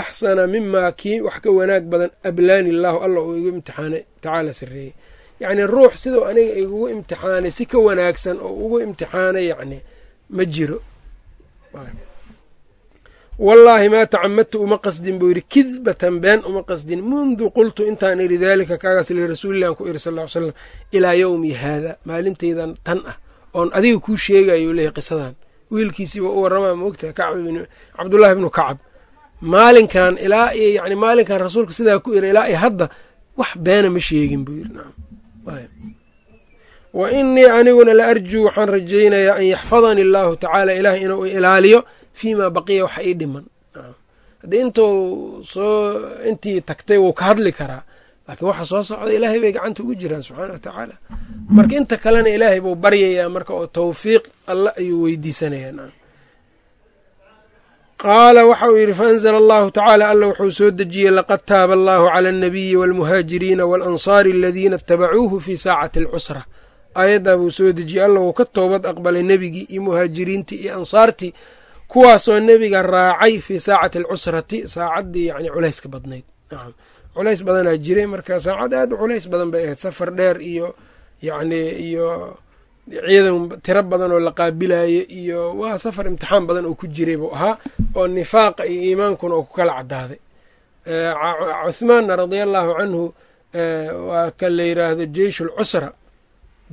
axsana mimaa kii wax ka wanaag badan ablaani llaahu alla uu igu imtixaanay tacaala sarreeye yacnii ruux siduu aniga igugu imtixaanay si ka wanaagsan oo ugu imtixaanay yacni ma jiro wallaahi maa tacamadtu uma qasdin buu yidhi. Kidbatan been uma qasdin. Mundu qultu intaan idhi daalika kaagaas lirasuulilah an ku iri sal ly slam ilaa yowmi haada maalintaydan tan ah oon adiga kuu sheegayo leeyahy qisadan. Wiilkiisiiba u warramaa maogtaha kacb cabdullahi bnu kacab. Maalinkan ilaa yani maalinkan rasuulka sidaa ku ira ilaa iyo hadda wax beena ma sheegin buu yiri wa inii aniguna la arjuu waxaan rajaynayaa an yaxfadanii allaahu tacaala ilaah inuu ilaaliyo fii maa baqiya waxa ii dhiman haddii intuu soo intii tagtay wuu ka hadli karaa laakiin waxa soo socda ilaahay bay gacanta ugu jiraan subxaana wa tacaala marka inta kalena ilaahay buu baryayaa marka oo tawfiiq alla ayuu weydiisanayaa qaala waxa uu yidhi faanzla allahu tacaala alla wuxuu soo dejiyey laqad taaba allahu cala alnabiyi walmuhaajiriina waalansaari aladiina itabacuuhu fii saacati alcusra aayaddaa buu soo dejiyey alla wuu ka toobad aqbalay nebigii iyo muhaajiriintii iyo ansaartii kuwaasoo nebiga raacay fii saacati alcusrati saacaddii yani culayska badnayd. Nacam culays badanaa jiray marka saacad aad u culays badan bay ahayd. Safar dheer iyo yacni iyo ciidan tiro badan oo la qaabilayo iyo waa safar imtixaan badan oo ku jiray buu ahaa oo nifaaqa iyo iimaankuna oo ku kala cadaaday cuhmaanna radia allahu canhu waa ka la yiraahdo jeish ulcusra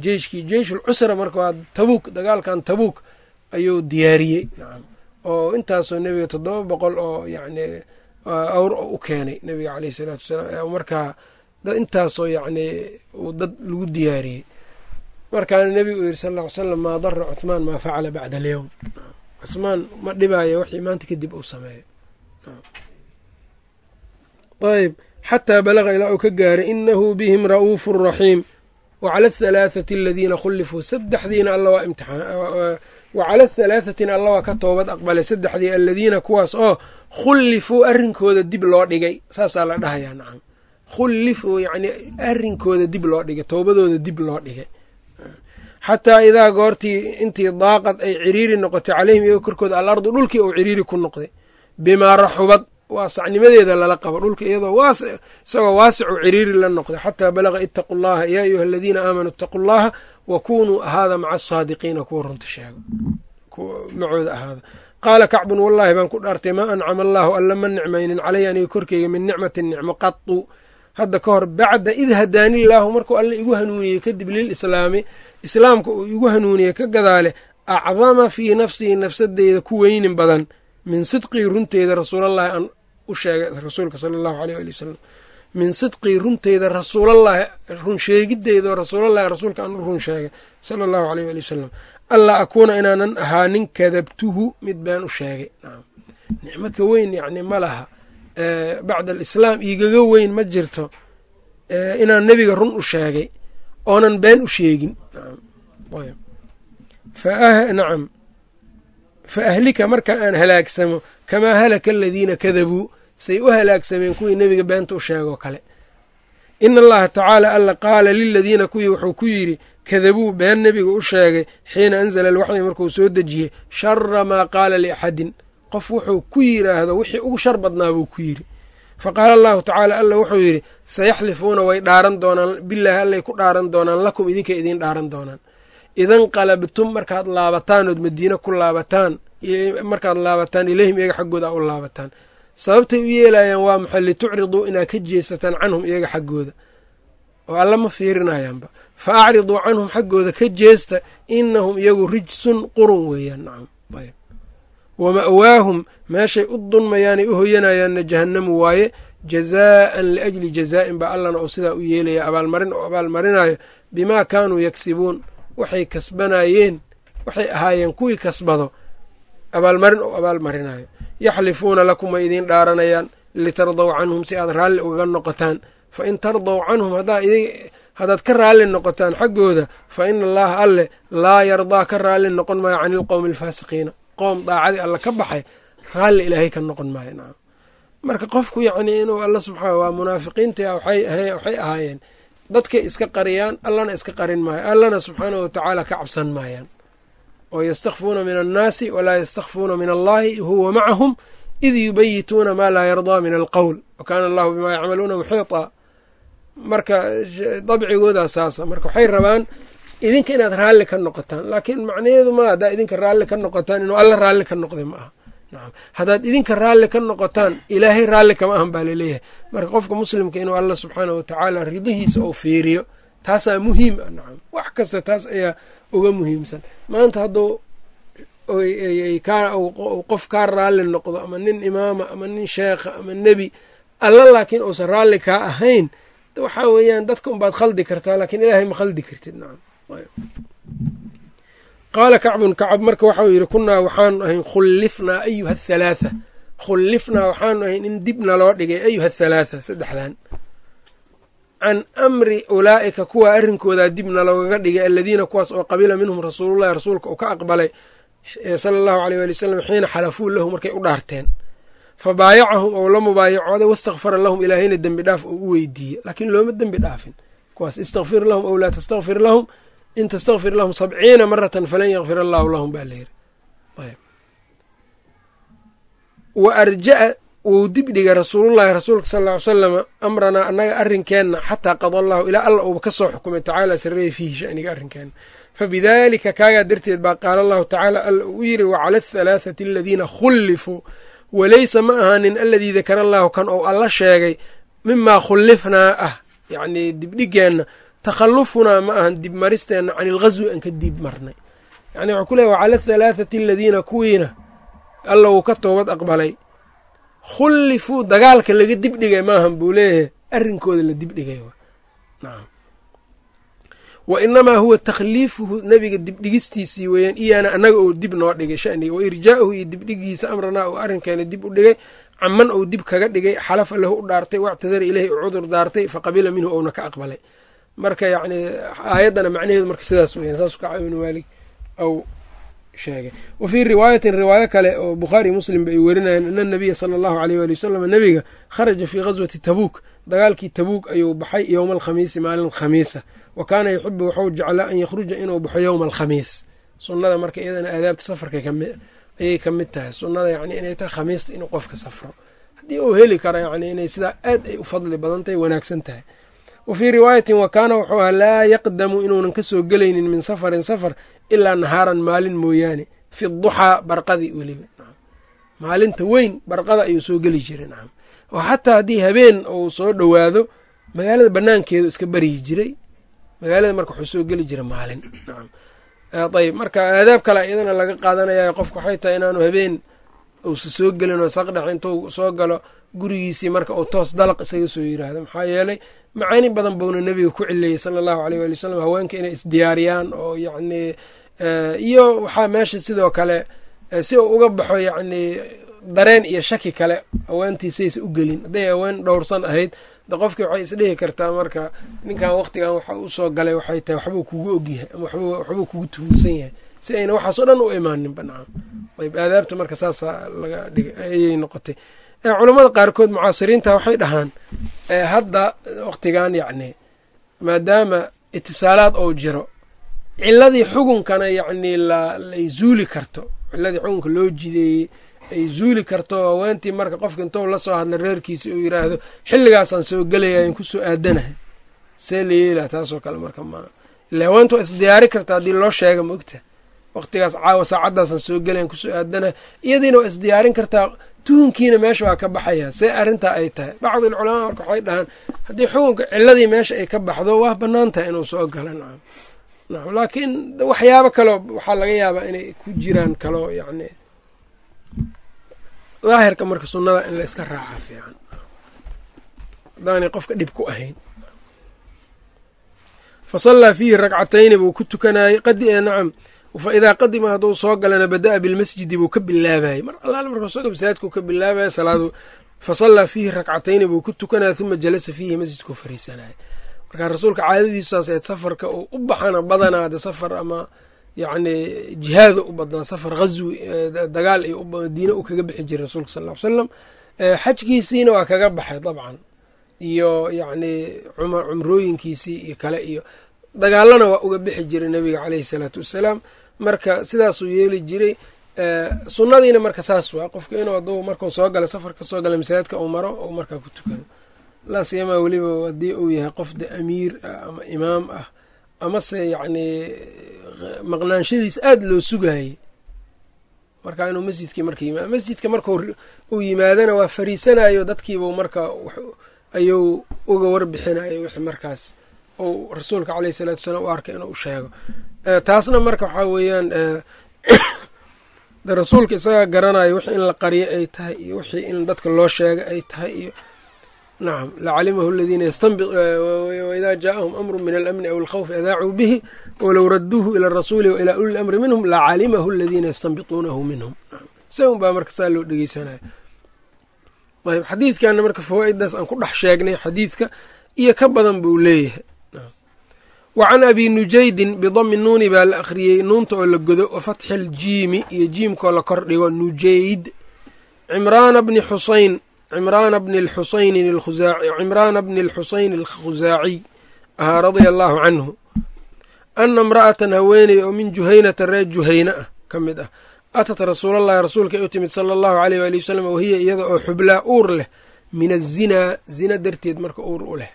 jeiskii marka waa tabuuk dagaalkan tabuuk ayuu diyaariyey. Nacam oo intaasoo nebiga toddoba boqol oo yacni awr u keenay nebiga caleyhi isalaatu wasalaam. Markaa intaasoo yacni uu dad lagu diyaariyey. Markaana nebigu uu yidhi sal ll ly slam maa dara cuhmaan maa facala bacda alyowm cuhmaan ma dhibaayo wixii maanta kadib uu sameeyo. Ayb xataa balaga ilaa uu ka gaaray inahu bihim ra'uufu raxiim. Wacala athalaathati aladiina khulifuu saddexdiina alla waa imtixaan wacala athalaahatina alla waa ka toobad aqbalay saddexdii aladiina kuwaas oo khullifuu arrinkooda dib loo dhigay. Saasaa la dhahayaa nacam. Khullifuu yacni arrinkooda dib loo dhigay toobadooda dib loo dhigay. Xataa idaa goortii intii daaqad ay ciriiri noqotay caleyhim iyago korkooda alardu dhulkii uu ciriiri ku noqday. Bimaa raxubad waasacnimadeeda lala qabo dhulka iyadoo isagoo waasicu ciriiri la noqday xataa balaga itaqu llaha yaa ayuha aladiina aamanuu itaqu llaha wa kunuu ahaada maca asaadiqiina kuwa runta sheego. Macooda ahaada. Qaala kacbun wallaahi baan ku dhaartay maa ancama allaahu alla ma nicmaynin calaya aniga korkeyga min nicmatin nicmo qatu hadda ka hor bacda id hadaanillaahu markuu alla igu hanuuniyey kadib lilislaami islaamka uu igu hanuuniyey ka gadaale acdama fii nafsihi nafsadeyda ku weynin badan min sidqii runteeda rasuulallahi u sheegay rasuulka sala allahu aleyh ali wasalam min sidqii runteeda rasuulallahi run sheegideyda rasuulallahi rasuulka aan u run sheegay sala allahu aleyh ali wasalam allaa akuuna inaanan ahaa nin kadabtuhu mid baan u sheegay. Nicmo ka weyn yacni ma laha. Bacda alislaam igaga weyn ma jirto. Inaan nebiga run u sheegay oonan been u sheegin. Nacam fa ahlika marka aan halaagsamo kamaa halaka aladiina kadabuu say u halaagsameen kuwii nebiga beenta u sheegoo kale. Ina allaha tacaala alla qaala liladiina kuwii wuxuu ku yidhi kadabuu been nebiga u sheegay xiina anzala alwaxyi markuu soo dejiyey shara maa qaala liaxadin qof wuxuu ku yidhaahdo wixii ugu shar badnaa buu ku yidhi. Fa qaala allahu tacaala alla wuxuu yidhi sayaxlifuuna way dhaaran doonaan bilaahi allay ku dhaaran doonaan lakum idinkay idiin dhaaran doonaan. Idanqalabtum markaad laabataan ood madiine ku laabataan markaad laabataan ilayhim iyaga xaggooda a u laabataan sababtay u yeelayaan waa maxay? Litucriduu inaad ka jeesataan canhum iyaga xaggooda. Oo alla ma fiirinayaanba. Fa acriduu canhum xaggooda ka jeesta inahum iyagu rijsun qurun weeyaan. Nacam wa ma'waahum meeshay u dunmayaanay u hoyanayaanna jahannamu waaye. Jazaa'an liajli jazaa'in baa allana uu sidaa u yeelaya abaalmarin oo abaalmarinayo bimaa kaanuu yagsibuun waxay kasbanayeen waxay ahaayeen kuwii kasbado. Abaalmarin oo abaalmarinayo yaxlifuuna lakum way idiin dhaaranayaan litardaw canhum si aad raalli ugaga noqotaan. Fa in tardaw canhum haddaad ka raalli noqotaan xaggooda fa ina allaha alleh laa yardaa ka raalli noqon maayo cani ilqowmi alfaasiqiina. Qoom daacadii alla ka baxay raalli ilaahay ka noqon maayo nacam marka qofku yacnii inuu alla subxaana waa munaafiqiinta waxay ahaayeen dadkay iska qariyaan allana iska qarin maayo allana subxaanahu watacaala ka cabsan maayaan oo yastakfuuna min annaasi walaa yastakfuuna min allahi huwa macahum id yubayituuna maa laa yardaa min alqowl wa kaana allahu bimaa yacmaluuna muxiiطa marka dabcigoodaa saasa marka waxay rabaan idinka inaad raalli ka noqotaan laakiin macnaheedu ma haddaa idinka raalli ka noqotaan inuu alla raalli ka noqday ma aha. Nacam haddaad idinka raalli ka noqotaan ilaahay raalli kama ahan baa la leeyahay marka qofka muslimka inuu alla subxaana wa tacaala ridihiisa uu fiiriyo taasaa muhiim ah. Nacam. Wax kasta taas ayaa uga muhiimsan. Maanta hadduu qof kaa raalli noqdo ama nin imaama ama nin sheekha ama nebi alla laakiin uusan raalli kaa ahayn waxaa weeyaan dadka unbaad khaldi kartaa laakiin ilaahay ma khaldi kartid. Nacam. Qaala kacbun kacab marka waxau yidhi kunnaa waxaanu ahayn khullifnaa ayuha athalaatha khullifnaa waxaanu ahayn in dibna loo dhigay ayuha athalaatha saddexdan can amri ulaa'ika kuwa arrinkoodaa dibna loogaga dhigay aladiina kuwaas oo qabila minhum rasuulullahi rasuulka uu ka aqbalay sala allahu aleyh waali wasalam xiina xalafuu lahu markay u dhaarteen. Fa baayacahum ou la mubaayacooday wastakfara lahum ilaahayna dembi dhaaf oo u weydiiyey. Laakiin looma dembi dhaafin. Kuwaas istakfir lahum ow laa tastakfir lahum in tastakfir lahum sabciina maratan falan yakfir allaahu lahum baa arja'a wuu dibdhigay rasuulullahi rasuulka sal ll ly salama amranaa annaga arrinkeenna xataa qada allahu ilaa alla uuba ka soo xukumay tacaala sareeya fiihi shaniga arrinkeenna. Fabidaalika kaagaa darteed baa qaala allahu tacaala alla uu yidhi wacala athalaathati aladiina khullifuu walaysa ma ahaanin aladii dakara allaahu kan ou alla sheegay mimaa khullifnaa ah. Yacnii dibdhigeenna takhallufunaa ma ahan dibmaristeenna can ilghaswi aan ka dib marnay. Yani waxuu ku leehay wacala athalaathati aladiina kuwiina alla uu ka toobad aqbalay khullifuu dagaalka laga dibdhigay maahan buu leeyahay arrinkooda la dibdhigay wa inamaa huwa takhliifuhu nebiga dibdhigistiisii weeyaan iyaana annaga uu dib noo dhigay shaniga wa irjaa'uhu iyo dibdhigiisa amranaa uu arrinkeena dib u dhigay caman uu dib kaga dhigay xalafa lahu u dhaartay wactadara ileyhi u cudur daartay faqabila minhu ouna ka aqbalay marka yacni aayaddana macnaheedu marka sidaas weyan saasuu ka caawin waalig aw sheegay. Wa fii riwaayatin riwaayo kale oo bukhaari muslim ba ay werinayeen ana nabiya sala allahu aleyh waali wasalam nebiga kharaja fii ghaswati tabuuk. Dagaalkii tabuuk ayuu baxay yowma alkhamiisi maalin khamiisa wa kaana yuxibu waxuu jeclaa an yakhruja inuu baxo yowma alkhamiis. Sunnada marka iyadana aadaabta safarka ayay ka mid tahay. Sunnada yani inay tahay khamiista inuu qofka safro. Haddii uu heli karo yani inay sidaa aad ay u fadli badan tahay wanaagsan tahay. Wa fii riwaayatin wa kaana wuxuu ahaa laa yaqdamu inuunan ka soo gelaynin min safarin safar ilaa nahaaran maalin mooyaane fi duxaa barqadii weliba. Maalinta weyn barqada ayuu soo geli jiray nacam oo xataa haddii habeen uu soo dhowaado magaalada banaankeedu iska baryi jiray. Magaalada marka wuxuu soo geli jiray maalin nacam ayb marka aadaab kale iyadana laga qaadanaya qofka waxay tahay inaanu habeen uusa soo gelin oo saqdhex intuu soo galo gurigiisii marka uu toos dalaq isaga soo yiraahdo. Maxaa yeelay macaani badan buuna nebiga ku cileeyey sala allahu aleyh waali wasalam haweenka inay isdiyaariyaan oo yacnii iyo waxaa meesha sidoo kale si uu uga baxo yacnii dareen iyo shaki kale haweentiisaysa u gelin. Hadday haween dhowrsan ahayd de qofkii waxay isdhihi kartaa marka ninkan waqtigan waxa u soo galay waxay tahay waxbuu kugu ogyahay ama waxbuu kugu tuhunsan yahay. Si ayna waxaas oo dhan u imaanin banacam ayb aadaabta marka saasaa laga dhigay ayay noqotay culammada qaarkood mucaasiriinta waxay dhahaan hadda waqtigan yacni maadaama itisaalaad ou jiro ciladii xugunkana yacnii lay zuuli karto. Ciladii xugunka loo jideeyey ay zuuli karto haweentii marka qofka intou la soo hadla reerkiisa uu yiraahdo xilligaasaan soo gelaya in ku soo aadanahay. See la yeelaa taasoo kale marka ma ila haweenta waa isdiyaari karta haddii loo sheega ma ogta. Waqtigaas caawa saacaddaasaan soo gelayan ku soo aadanahay. Iyadiina waa isdiyaarin kartaa tuhunkiina meesha waa ka baxaya. See arrintaa ay tahay. Bacdi alculamaa marka waxay dhahaan haddii xukunka ciladii meesha ay ka baxdo waa bannaan tahay inuu soo galo. Nacam nacam laakiin waxyaabo kaloo waxaa laga yaabaa inay ku jiraan kaloo yacni daahirka marka sunnada in la iska raacaa fiican. Haddaanay qofka dhib ku ahayn. Fa sallaa fiihi ragcatayni buu ku tukanayey nacam fa idaa qadima hadduu soo galana bada'a bilmasjidi buu ka bilaabayey mar allaale markuu soo masaajidkuu ka bilaabaya salaadu fa sallaa fiihi ragcatayni buu ku tukanaya uma jalasa fiihi masjidkuu fariisanaya marka rasuulka caadadiisu saas eed safarka uu u baxana badanaa de safar ama yacni jihaada u badnaa safar ghazwi dagaal iyo diine u kaga bixi jiray rasuulka sal ll ly xajkiisiina waa kaga baxay dabcan iyo yacni cumrooyinkiisii iyo kale iyo dagaalana waa uga bixi jiray nebiga caleyhi salaatu wassalaam marka sidaasuu yeeli jiray sunnadiina marka saas waa qofka inuu hadduu markuu soo gala safar ka soo gala masaajidka uu maro uu markaa ku tukado. Laa siyamaa weliba haddii uu yahay qof de amiir ah ama imaam ah amase yacnii maqnaanshadiis aada loo sugaayey. Marka inuu masjidkii marka yimaado masjidka marku uu yimaadana waa fariisanayo dadkiibuu marka ayuu uga warbixinayo wixii markaas uu rasuulka caleyhi salatu wasalaam u arkay inuu sheego. Taasna marka waxaa weeyaan [COUGHS] de rasuulka isagaa garanayo wixii in la qaryo ay tahay iyo wixii in dadka loo sheega ay tahay iyo nacam lacalimahu aladiina waidaa jaaahum amru min alamni aw alkhawfi adaacuu bihi walow raduuhu ila arasuuli wa ilaa uli lamri minhum lacalimahu aladiina yastanbituunahu minhum. Isagun baa marka saa loo dhegeysanaya. Ayb xadiidkana marka fawaa'idaas aan ku dhex sheegnay xadiidka iyo ka badan buu leeyahay wa can abi nujaydin bidami nuuni baa la akhriyey nuunta oo la godo wa fatxi aljiimi iyo jiimkaoo la kor dhigo nujayd cimraana bni xusayn cimraana bni lxusaynin cimraana bni alxusayn alkhusaaciy ahaa radia allaahu canhu ana imra'atan haweeney oo min juhaynata reer juhayna ah ka mid ah atat rasuulallahi rasuulkay u timid sala allahu aleyh waali wasalam wahiya iyada oo xublaa uur leh min azinaa zina darteed marka uur u leh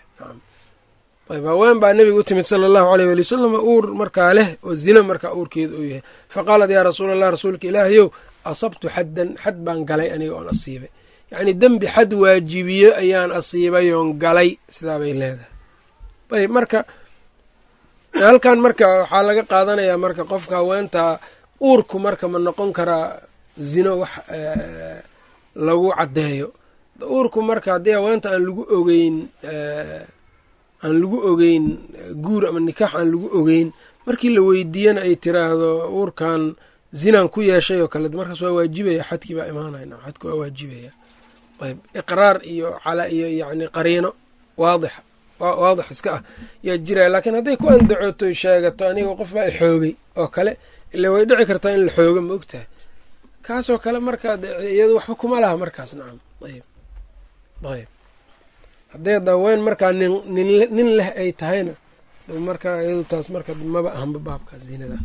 ayb haween baa nebiga u timid sala allahu aleyh waali wasalam uur markaa leh oo zina markaa uurkeeda uu yahay. Faqaalat yaa rasuula allah rasuulka ilaahayow asabtu xaddan xad baan galay aniga oon asiibay. Yacnii dembi xad waajibiyo ayaan asiibay oon galay sidaa bay leedahay. Ayb marka halkan marka waxaa laga qaadanayaa marka qofka haweentaa uurku marka ma noqon karaa zino wax lagu caddeeyo. Uurku marka haddii haweenta aan lagu ogeyn aan lagu ogeyn guur ama nikaax aan lagu ogeyn markii la weydiiyana ay tiraahdo uurkan zinaan ku yeeshay oo kale markaas waa waajibaya. Xadkii baa imaanaya xadki waa waajibaya. Ayb iqraar iyo cala iyo yacni qariino waadixa waadix iska ah yaa jiraya laakiin hadday ku andacooto sheegato aniga qof baa xoogay oo kale ila way dhici kartaa in la xoogo ma ogtahay kaasoo kale marka iyadu waxba kuma laha markaas nacam ayb ayb hadday daween markaa nin leh ay tahayna markaa iyadu taas marka maba ahanba baabkaas zinada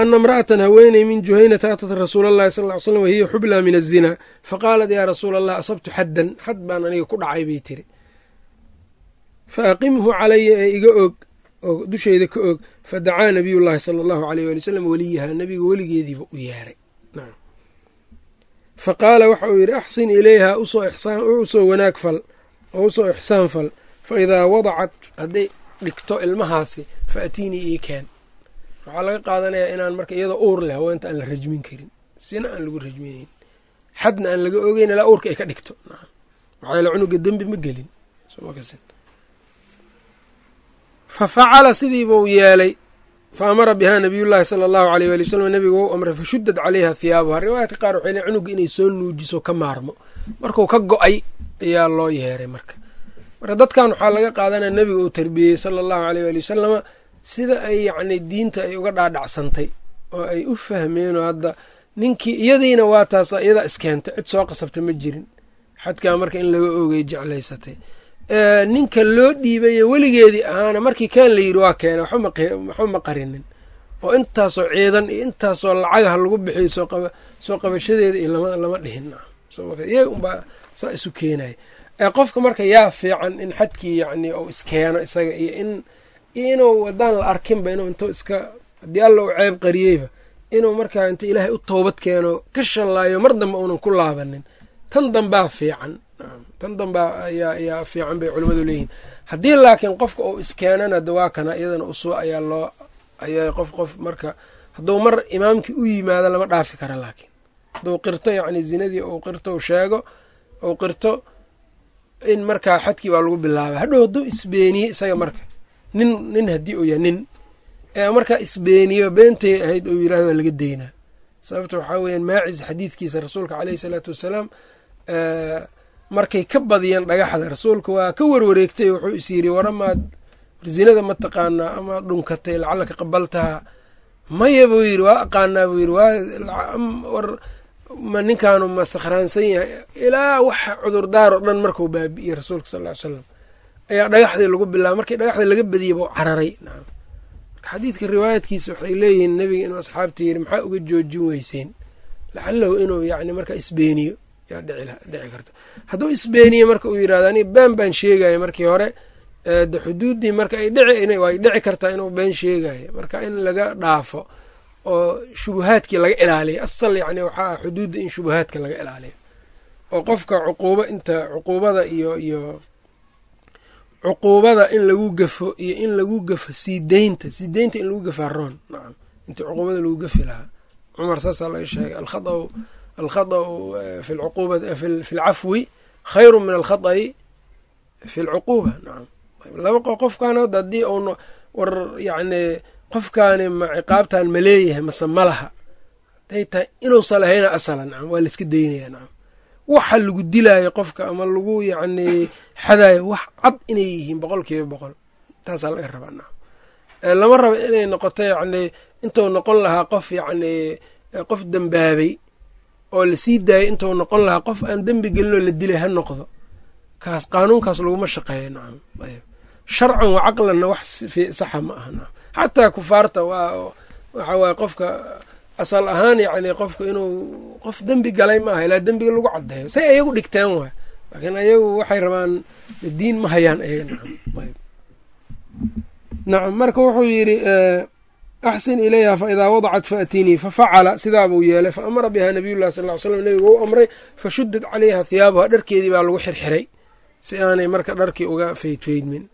ana imra'atan haweeney min juhaynata atat rasuula allahi sal ly slam wahiya xublaa min azinaa faqaalat yaa rasuula allah asabtu xaddan xad baan aniga ku dhacay bay tiri. Fa aqimhu calaya ee iga og oo dusheyda ka og fadacaa nabiy llahi sala allahu aleyh waali wasalam weliyahaa nebiga weligeediiba u yeeray fa qaala waxa uu yidhi axsin ilayha u soo wanaag fal oo u soo ixsaan fal fa idaa wadacat hadday dhigto ilmahaasi fa atiinii ii keen. Waxaa laga qaadanayaa inaan marka iyadoo uur leh haweenta aan la rajmin karin. Sina aan lagu rajminayn xadna aan laga ogeyn ilaa uurka ay ka dhigto. Maxaa yaele cunuga dembi ma gelin. Fa facala sidiibuu yeelay fa amara bihaa nabiyullaahi sala allahu aleyh waali wasalam nebiga wou amray fa shudad caleyha hiyaabuha riwaayadka qaar waxay leeyn cunuga inay soo nuujiso ka maarmo markuu ka go'ay ayaa loo yeeray marka marka dadkan waxaa laga qaadanaya nebiga uu tarbiyeyey sala allahu aleyh waali wasalama sida ay yacni diinta ay uga dhaadhacsantay oo ay u fahmeenoo hadda ninkii iyadiina waa taasa iyadaa iskeentay cid soo qasabta ma jirin xadkaa marka in laga oogay jeclaysatay ninka loo dhiibaye weligeedii ahaana markii kaan la yidhi waa keena waxba ma qarinin. Oo intaasoo ciidan iyo intaasoo lacagaha lagu bixiyo soo qabashadeeda iyo lama dhihin iyaga unbaa saa isu keenaya qofka marka yaa fiican in xadkii yacni uu iskeeno isaga iyo in inuu haddaan la arkinba inuu intuu iska haddii alla uu ceeb qariyeyba inuu markaa inta ilaahay u toobad keeno ka shallaayo mar dambe uunan ku laabanin. Tan dambaa fiican tan dambaa ayaa ayaa fiican bay culimmadu leeyihiin. Haddii laakiin qofka uu iskeenana dawaakana iyadana usuu ayaa loo ayaa qof qof marka hadduu mar imaamkii u yimaado lama dhaafi kara laakiin. Hadduu qirto yacni zinadii uu qirto u sheego uu qirto in markaa xadkii baa lagu bilaaba hadhow hadduu isbeeniye isaga marka nin nin haddii uu yahay nin ee markaa isbeeniyo beentay ahayd uu yiraahdo waa laga deynaa sababta waxaa weeyaan maacis xadiidkiisa rasuulka caleyhi salaatu wassalaam markay ka badiyeen dhagaxda. Rasuulka waa ka warwareegtay wuxuu is yidhi waramaad zinada ma taqaanaa amaad dhunkatay lacallaka qabaltaha maya buu yidhi waa aqaanaa buu yidhi war ma ninkaanu ma sakhraansan yahay. Ilaa wax cudurdaar oo dhan markuu baabi'iyey rasuulka sal ly slam ayaa dhagaxdii lagu bilaaba markii dhagaxda laga badiyey buu cararay. Xadiidka riwaayadkiisa waxay leeyihiin nebiga inuu asxaabta yidhi maxaa uga joojin weyseen? Lacalahu inuu yani marka isbeeniyo yaa dhici karto. Hadduu isbeeniye marka uu yidhahdo ani been baan sheegaya markii hore de xuduuddii marka ay dhici way dhici kartaa inuu been sheegayo marka in laga dhaafo oo shubuhaadkii laga ilaaliyo asal yacni waxaa xuduudda in shubuhaadka laga ilaaliyo. Oo qofka cuquubo inta cuquubada iyo iyo cuquubada in lagu gafo iyo in lagu gafo sii deynta sii deynta in lagu gafaa roon nacam. Inta cuquubada lagu gafi lahaa. Cumar saasaa laga sheegay alkhaau alkhaطأu fi lcuquba fi lcafwi khayru min alkhaطأi fi lcuquba nacam laba qofkaan hadda haddii un war yacni qofkaani ma ciqaabtan ma leeyahay mase ma laha haday tahay inuusan lahayna asala nacam waa laiska daynaya nacam waxa lagu dilaayo qofka ama lagu yacni xadaayo wax cad inay yihiin boqol kiiba boqol taasaa laga rabaa nacam lama rabo inay noqoto yacni intuu noqon lahaa qof yacni qof dembaabay oo la sii daayay intuu noqon lahaa qof aan dembi gelin oo la dilay ha noqdo. Kaas qaanuunkaas laguma shaqeeya nacam ayb sharcan wa caqlanna wax saxa ma aha nacam xataa kufaarta waa waxa waaye qofka asal ahaan yacni qofka inuu qof dembi galay ma aha ilaa dembiga lagu caddeeyo. Say ayagu dhigteen waay. Laakiin ayagu waxay rabaan diin ma hayaan ayaga nacam ayb nacam marka wuxuu yidhi axsin ilayha fa idaa wadacat faatinii fafacala sidaa buu yeelay fa amara bihaa nabiyullahi sal ly slam nebigu u amray fa shudad calayha hiyaabuha dharkeedii baa lagu xirxiray si aanay marka dharkii uga faydfaydmin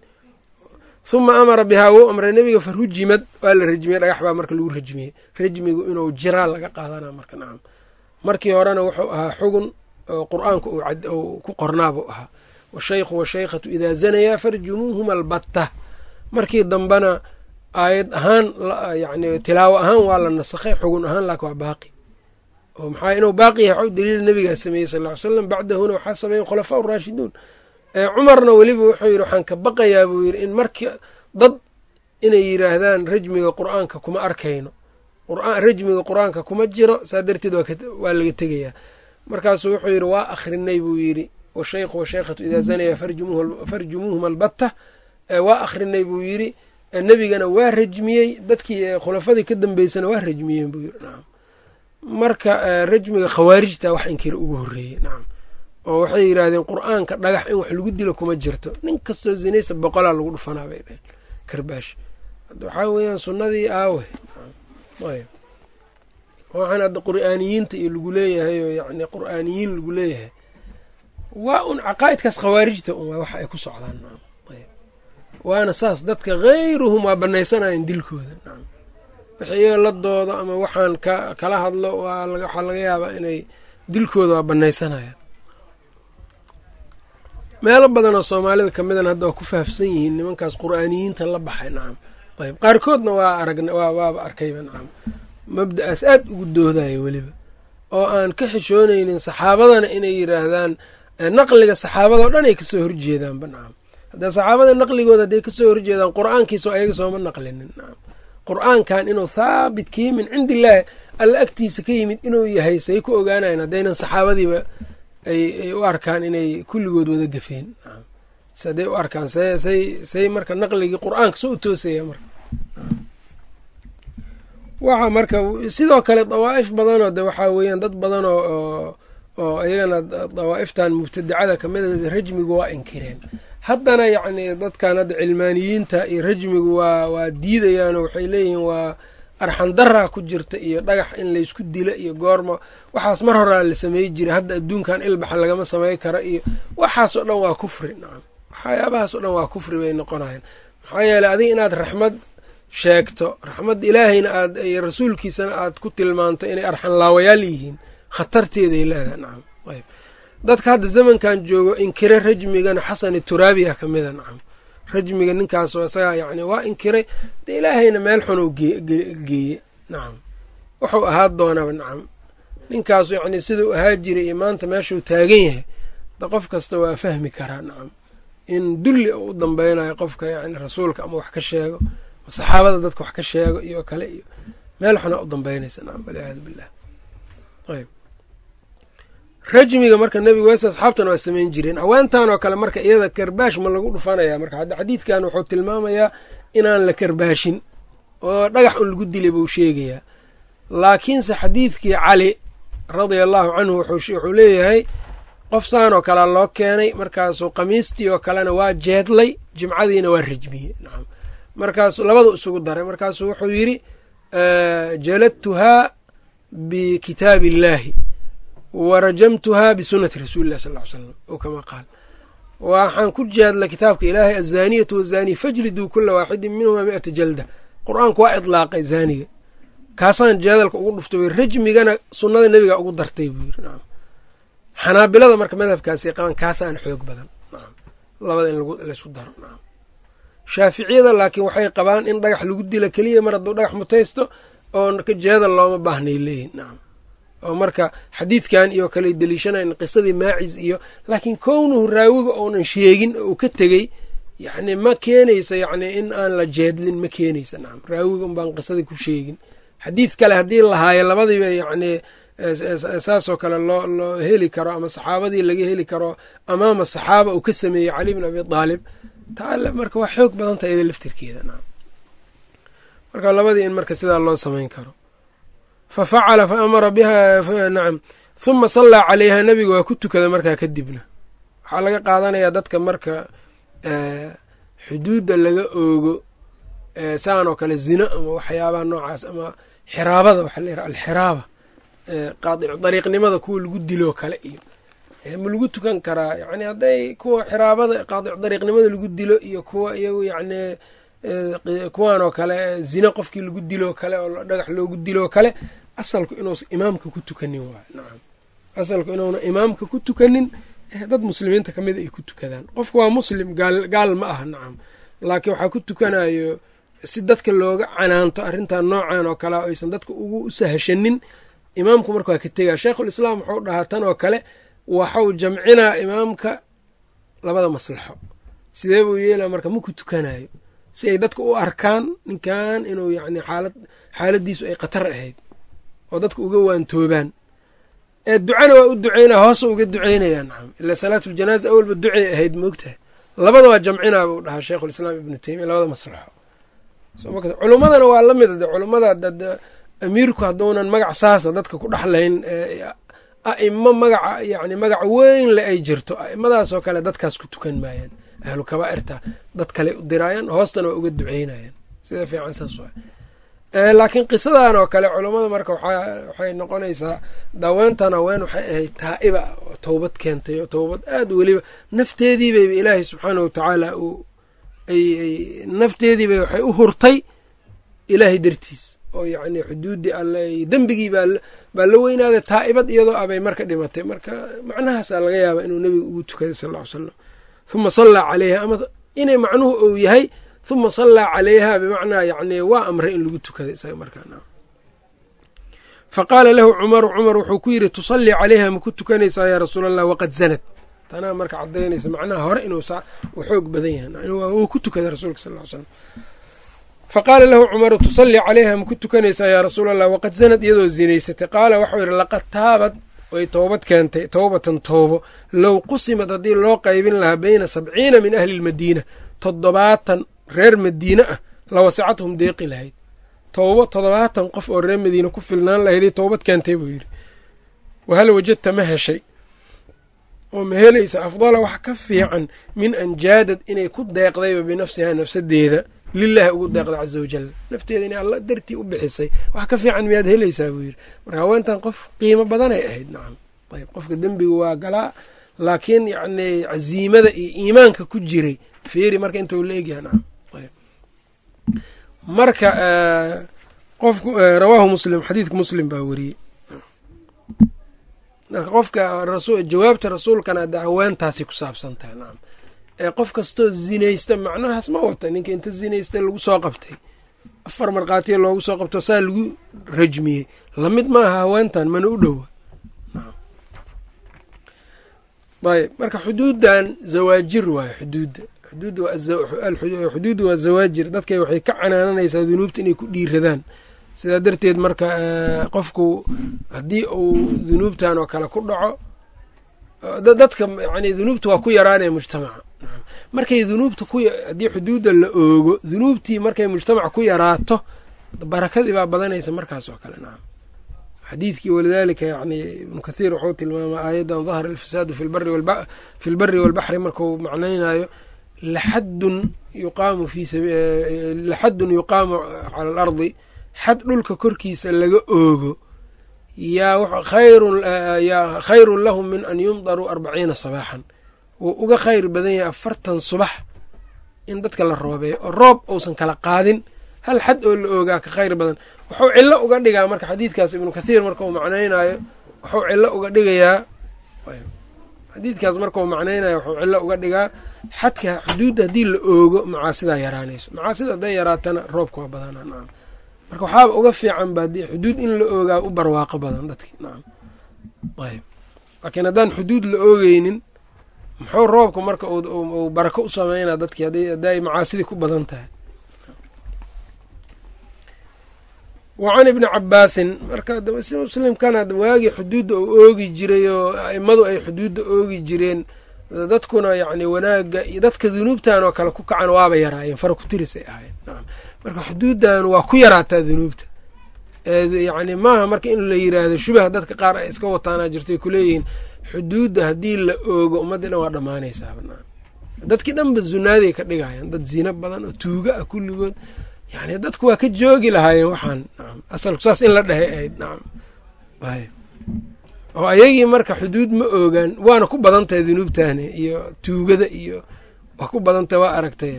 huma amara bihaa wuu amray nebiga fa rujimad waa la rajmiyey dhagax baa marka lagu rajmiyey rajmigu inuu jiraa laga qaadana marka nacam markii horena wuxuu ahaa xugun oo qur'aanka uu ku qornaabuu ahaa washaykhu washaykhatu idaa zanayaa farjumuuhuma albatta markii dambena aayad ahaan yani tilaawo ahaan waa la nasakhay xugun ahaan laakin waa baaqi. Oo maxaa inuu baaqi yahay? Daliil nabigaa sameeyey sal ly slam bacdahuna waxaa sameeyey khulafaa raashiduun cumarna weliba wuxuu yidhi waxaan ka baqayaa buu yidhi in marki dad inay yidhaahdaan rajmiga qur'aanka kuma arkayno. Rajmiga qur'aanka kuma jiro saa darteed waa laga tegayaa. Markaasuu wuxuu yidhi waa akhrinay buu yidhi. Washaykhu washaykhatu idaa zanaya farjumuuhuma albatta. Waa akhrinay buu yidhi nebigana waa rajmiyey dadkii khulafadii ka dambeysana waa rajmiyeen buu yidhi nacam marka rajmiga khawaarijta wax inkira ugu horreeyey nacam oo waxay yidhaahdeen qur'aanka dhagax in wax lagu dilo kuma jirto. Nin kastoo zinaysa boqolaa lagu dhufanaa bay dhaheen karbaash. Waxaa weeyaan sunnadii aawe waxaan hadda qur'aaniyiinta iyo lagu leeyahay oo yani qur'aaniyiin lagu leeyahay. Waa un caqaa'idkaas khawaarijta un waa waxa ay ku socdaan waana saas. Dadka hayruhum waa banaysanayan dilkooda. Wixii iyaga la doodo ama waxaan ka kala hadlo waxaa laga yaabaa inay dilkooda waa banaysanayaan meelo badan oo soomaalida ka midan hadda waa ku faafsan yihiin nimankaas qur'aaniyiinta la baxay. Nacam ayb qaarkoodna waa aragn waaba arkayba. Nacam mabda'aas aad ugu doodayo weliba. Oo aan ka xishoonaynin saxaabadana inay yidhaahdaan naqliga saxaabada o dhan ay ka soo horjeedaanba. Nacam hadda saxaabada naqligooda hadday ka soo horjeedaan qur'aankiisoo ayaga sooma naqlinin. Qur'aankan inuu thaabit ka yimid cindillaahi alla agtiisa ka yimid inuu yahay say ku ogaanayan haddaynan saxaabadiiba ay u arkaan inay kulligood wada gafeen. Se hadday u arkaan say say say marka naqligii qur'aanka soo u toosaya marka. Waxa marka sidoo kale dawaa'if badanoo de waxaa weeyaan dad badan oo oo iyagana dawaa'iftan mubtadacada kamida rajmigu waa inkireen haddana yacni dadkan hadda cilmaaniyiinta iyo rajmigu waa waa diidayaanoo waxay leeyihiin waa arxandaraa ku jirta iyo dhagax in laysku dilo iyo goorma. Waxaas mar horaa la samey jiray hadda adduunkan ilbaxa lagama samey karo iyo waxaasoo dhan waa kufri nacam waxyaabahaas dhan waa kufri bay noqonayan maxaa yeeley adiga inaad raxmad sheegto raxmadda ilaahayna aad iyo rasuulkiisana aad ku tilmaanto inay arxan laawayaal yihiin khatarteeday leedahay nacam dadka hadda zamankan joogo inkire rajmigana xasani turaabiya ka mida nacam. Rajmiga ninkaasoo isagaa yacni waa inkiray de ilaahayna meel xunuu geeye nacam. Wuxuu ahaa doonaba nacam. Ninkaasu yacni siduu ahaa jiray iyo maanta meeshuu taagan yahay da qof kasta waa fahmi karaa nacam. In dulli u u dambeynayo qofka yani rasuulka ama wax ka sheego saxaabada dadka wax ka sheego iyo kale iyo meel xuna u dambeynaysa nacam walciyaadu billah. Ayb rajmiga marka nebiga wees asxaabtan waa samayn jireen. Haweentan oo kale marka iyada karbaash ma lagu dhufanaya marka hadda xadiidkan wuxuu tilmaamayaa inaan la karbaashin oo dhagax un lagu dilay buu sheegayaa. Laakiinse xadiidkii cali radia allahu canhu wuxuu leeyahay qof saan oo kalea loo keenay markaasuu qamiistii oo kalena waa jeedlay jimcadiina waa rajmiyey. Nacam markaasuu labadu isugu daray. Markaasuu wuxuu yidhi jaladtuhaa bikitaabi illaahi wa rajamtuhaa bisunati rasuuli llah sal slam oo kama qaal. Waxaan ku jeedlay kitaabka ilaahay azaaniyatu wazaaniy fajliduu kula waaxidin minhuma mi'ata jalda. Qur'aanku waa idlaaqay zaaniga. Kaasaan jeedalka ugu dhuftay wy rajmigana sunnada nebiga ugu dartay buu yiri nacam xanaabilada marka madhabkaasi qaban kaasaan xoog badan. Labada in laysku daro. Shaaficiyada laakiin waxay qabaan in dhagax lagu dila keliya mar hadduu dhagax mutaysto oo jeedal looma baahnay leeyihiin oo marka xadiidkan iyo kale deliishanayn qisadii maacis iyo laakiin kownuhu raawiga ounan sheegin oo uu ka tegey yacni ma keenaysa yacni in aan la jeedlin ma keenaysa nacam raawiga un baan qisadii ku sheegin. Xadiid kale haddii lahaayo labadiiba yacni saasoo kale loo loo heli karo ama saxaabadii laga heli karo amaama saxaaba uu ka sameeyey cali bin abi aalib taa marka waa xoog badan tahay iyada laftirkeeda nacam marka labadii in marka sidaa loo samayn karo fa facala fa amara biha nacam huma sallaa calayha nebiga waa ku tukada markaa kadibna. Waxaa laga qaadanayaa dadka marka xuduudda laga oogo saan oo kale zino ama waxyaabaha noocaas ama xiraabada waxaa la yidhaha alxiraaba qaadicu dariiqnimada kuwa lagu diloo kale iyo ma lagu tukan karaa. Yacni hadday kuwa xiraabada qaadicu dariiqnimada lagu dilo iyo kuwa iyagu yacni kuwan oo kale zino qofkii lagu diloo kale oo dhagax loogu diloo kale asalku inuusa imaamka ku tukanin waay nacam asalku inuuna imaamka ku tukanin dad muslimiinta ka mida ay ku tukadaan. Qofku waa muslim gaal ma aha nacam laakiin waxaa ku tukanayo si dadka looga canaanto arrintan noocan oo kale aysan dadka ugu sahashanin imaamku marka waa ka tegaa. Sheikhulislaam wuxuu dhahaa tan oo kale waxau jamcinaa imaamka labada maslaxo. Sidee buu yeelaa marka ma ku tukanayo si ay dadka u arkaan ninkan inuu yacni xaalad xaaladiisu ay khatar ahayd oo dadka uga waantoobaan. Ee ducana waa u duceynaya hoosa uga duceynaya nacam ila salaatuljanaaza awalba ducay ahayd moogtahay labada waa jamcinaa buu dhahaa sheikhulislaam ibnu teymiya labada maslaxo culummadana waa la mida de culummada amiirku hadduunan magac saasa dadka ku dhexlayn a'imo magaca yani magac weyn le ay jirto a'imadaasoo kale dadkaas ku tukan maayaan ahlu kabaa'irta dad kale u diraayaan hoostana waa uga duceynayaan sida fiican saas laakiin qisadan oo kale culummada marka waxay noqonaysaa daaweyntan haween waxay ahayd taa'iba oo towbad keentay oo towbad aad weliba. Nafteediibayba ilaahay subxaana wa tacaala uu nafteediibay waxay u hurtay ilaahay dartiis. Oo yacni xuduuddii alle dembigii baa la weynaaday taa'ibad iyadoo abay marka dhimatay. Marka macnahaasaa laga yaaba inuu nebiga ugu tukaday sal ll ly slam huma sallaa calayha ama inay macnuhu ou yahay huma sallaa calayha bimacnaa yacni waa amray in lagu tukada isaga markaa fa qaala lahu cumaru cumar wuxuu ku yidhi tusallii calayha ma ku tukanaysaa yaa rasuul allah waqad zanad. Tanaa marka cadaynaysa macnaha hore inuu xoog badan yahay wuu ku tukaday rasuulka sal ly slam fa qaala lahu cumaru tusallii calayha ma ku tukanaysaa yaa rasuul allah waqad zanad iyadoo zinaysatay. Qaala waxau yidhi laqad taabad. Way toobad keentay towbatan toobo. Low qusimad haddii loo qaybin lahaa beyna sabciina min ahli lmadiina toddobaatan reer madiine ah lawasicathum deeqi lahayd. Towbo toddobaatan qof oo reer madiine ku filnaan lahayd towbad keentay buu yidhi. Wahal wajadta ma heshay? Oo ma helaysa afdala wax ka fiican min an jaadad inay ku deeqdayba binafsihaa nafsadeeda lilaahi ugu deeqda caza wajal nafteeda inay alla dartii u bixisay wax ka fiican miyaad helaysaa buu yidhi. Marka haweentan qof qiimo badanay ahayd nacam. Ayb qofka dembiga waa galaa laakiin yacni casiimada iyo iimaanka ku jiray feeri marka inta uu la egyaha nacam marka qofku rawaahu muslim xadiidka muslim baa weriyey marka qofka jawaabta rasuulkana de haweentaasi ku saabsan tahay nacam ee qof kastoo zinaysta macnahaas ma wata ninka inta zinaysta lagu soo qabtay. Afar markhaatiya loogu soo qabto saa lagu rajmiyey. Lamid maaha haweentan mana u dhowa ayb marka xuduuddan zawaajir waayo xuduudda xuduuddu waa zawaajir. Dadkay waxay ka canaananaysaa dunuubta inay ku dhiiradaan sidaa darteed marka qofku haddii uu dunuubtan oo kale ku dhaco dadka yani dunuubta waa ku yaraanaya mujtamaca. Markay dunuubta haddii xuduudda la oogo dunuubtii markay mujtamaca ku yaraato barakadii baa badanaysa markaas oo kale nacam xadiidkii walidaalika yani ibnu kathiir wuxuu tilmaama aayaddan dahara alfasaadu fi lbari walbaxri marku macnaynayo laxadun laxadun yuqaamu cala alardi xad dhulka korkiisa laga oogo yaa khayrun lahum min an yumdaruu arbaciina sabaaxan. Wuu uga khayr badan yahay afartan subax in dadka la roobeeyo oo roob uusan kala qaadin. Hal xad oo la oogaa ka khayr badan. Wuxuu cillo uga dhigaa marka xadiidkaas ibnu kathiir marka uu macnaynaayo wuxuu cillo uga dhigayaa xadiidkaas marka uu macnaynayo wuxuu cillo uga dhigaa xadka xuduudda haddii la oogo macaasidaa yaraanayso. Macaasida hadday yaraatana roobka waa badanaa nacam marka waxaaba uga fiican ba haddii xuduud in la oogaa u barwaaqo badan dadki nacam ayb laakiin haddaan xuduud la oogeynin muxuu roobka marka uu barako u sameynaa dadkii hadday ay macaasidii ku badan tahay? Wa can ibni cabaasin marka muslimkana waagii xuduudda uu oogi jiray oo aimadu ay xuduudda oogi jireen dadkuna yacni wanaagga iyo dadka dunuubtan oo kale ku kacan waaba yaraayeen fara ku tirisay ahayen nacam marka xuduuddan waa ku yaraataa dunuubta. Yacni maaha marka in la yiraahdo shubah dadka qaar ay iska wataanaa jirtay kuleeyihiin xuduudda haddii la oogo ummaddii dhan waa dhammaanaysaaba. Nacam dadkii dhanba zunaaday ka dhigayaan dad zino badan oo tuuga ah kulligood. Yani dadku waa ka joogi lahaayeen waxaan nacam asalku saas in la dhehay ahayd. Nacam oo ayagii marka xuduud ma oogaan waana ku badan tahay dunuubtani iyo tuugada iyo waa ku badan waa aragtay.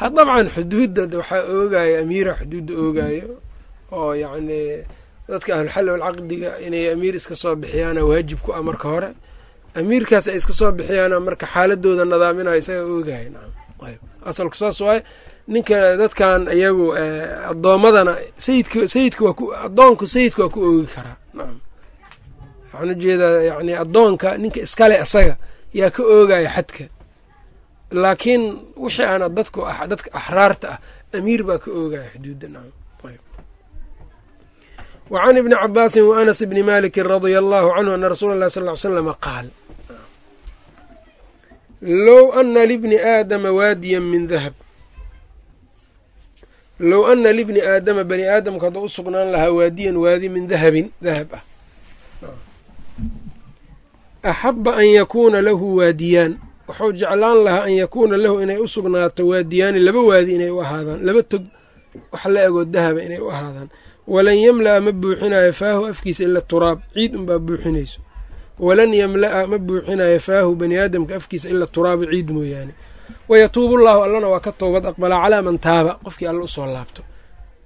Ha dabcan xuduudda waxaa oogayo amiira xuduudda oogaayo oo yacni dadka ahlulxalli walcaqdiga inay amiir iska soo bixiyaana waajib ku ah marka hore. Amiirkaas ay iska soo bixiyaana marka xaaladooda nadaaminayo isaga oogaya nacam ayb asalku saas waaye ninka dadkan iyagu addoommadana sayidka sayidka waa ku addoonku sayidka waa ku oogi karaa. Nacam waxaan u jeedaa yani addoonka ninka iskale isaga yaa ka oogaya xadka. Laakiin wixii aana dadku dadka axraarta ah amiir baa ka oogaya xuduudda. Nacam wa can ibni cabaasin wa anas bni maliki radia allahu canhu ana rasuula اllahi sal ly slama qaal low ana libni aadama waadiyan min dahab low ana libni aadama bani aadamka hadduu u sugnaan lahaa waadiyan waadi min dahabin dahab ah. Axaba an yakuuna lahu waadiyaan. Wuxuu jeclaan lahaa an yakuuna lahu inay u sugnaato waadiyaani laba waadi inay u ahaadaan laba tog wax la egoo dahaba inay u ahaadaan. Walan yamla'a ma buuxinayo faahu afkiisa ila turaab ciid unbaa buuxinayso. Walan yamla'a ma buuxinayo faahu bani aadamka afkiisa ila turaabu ciid mooyaane wayatuubu llaahu allana waa ka toobad aqbalaa calaa man taaba qofkii alla u soo laabto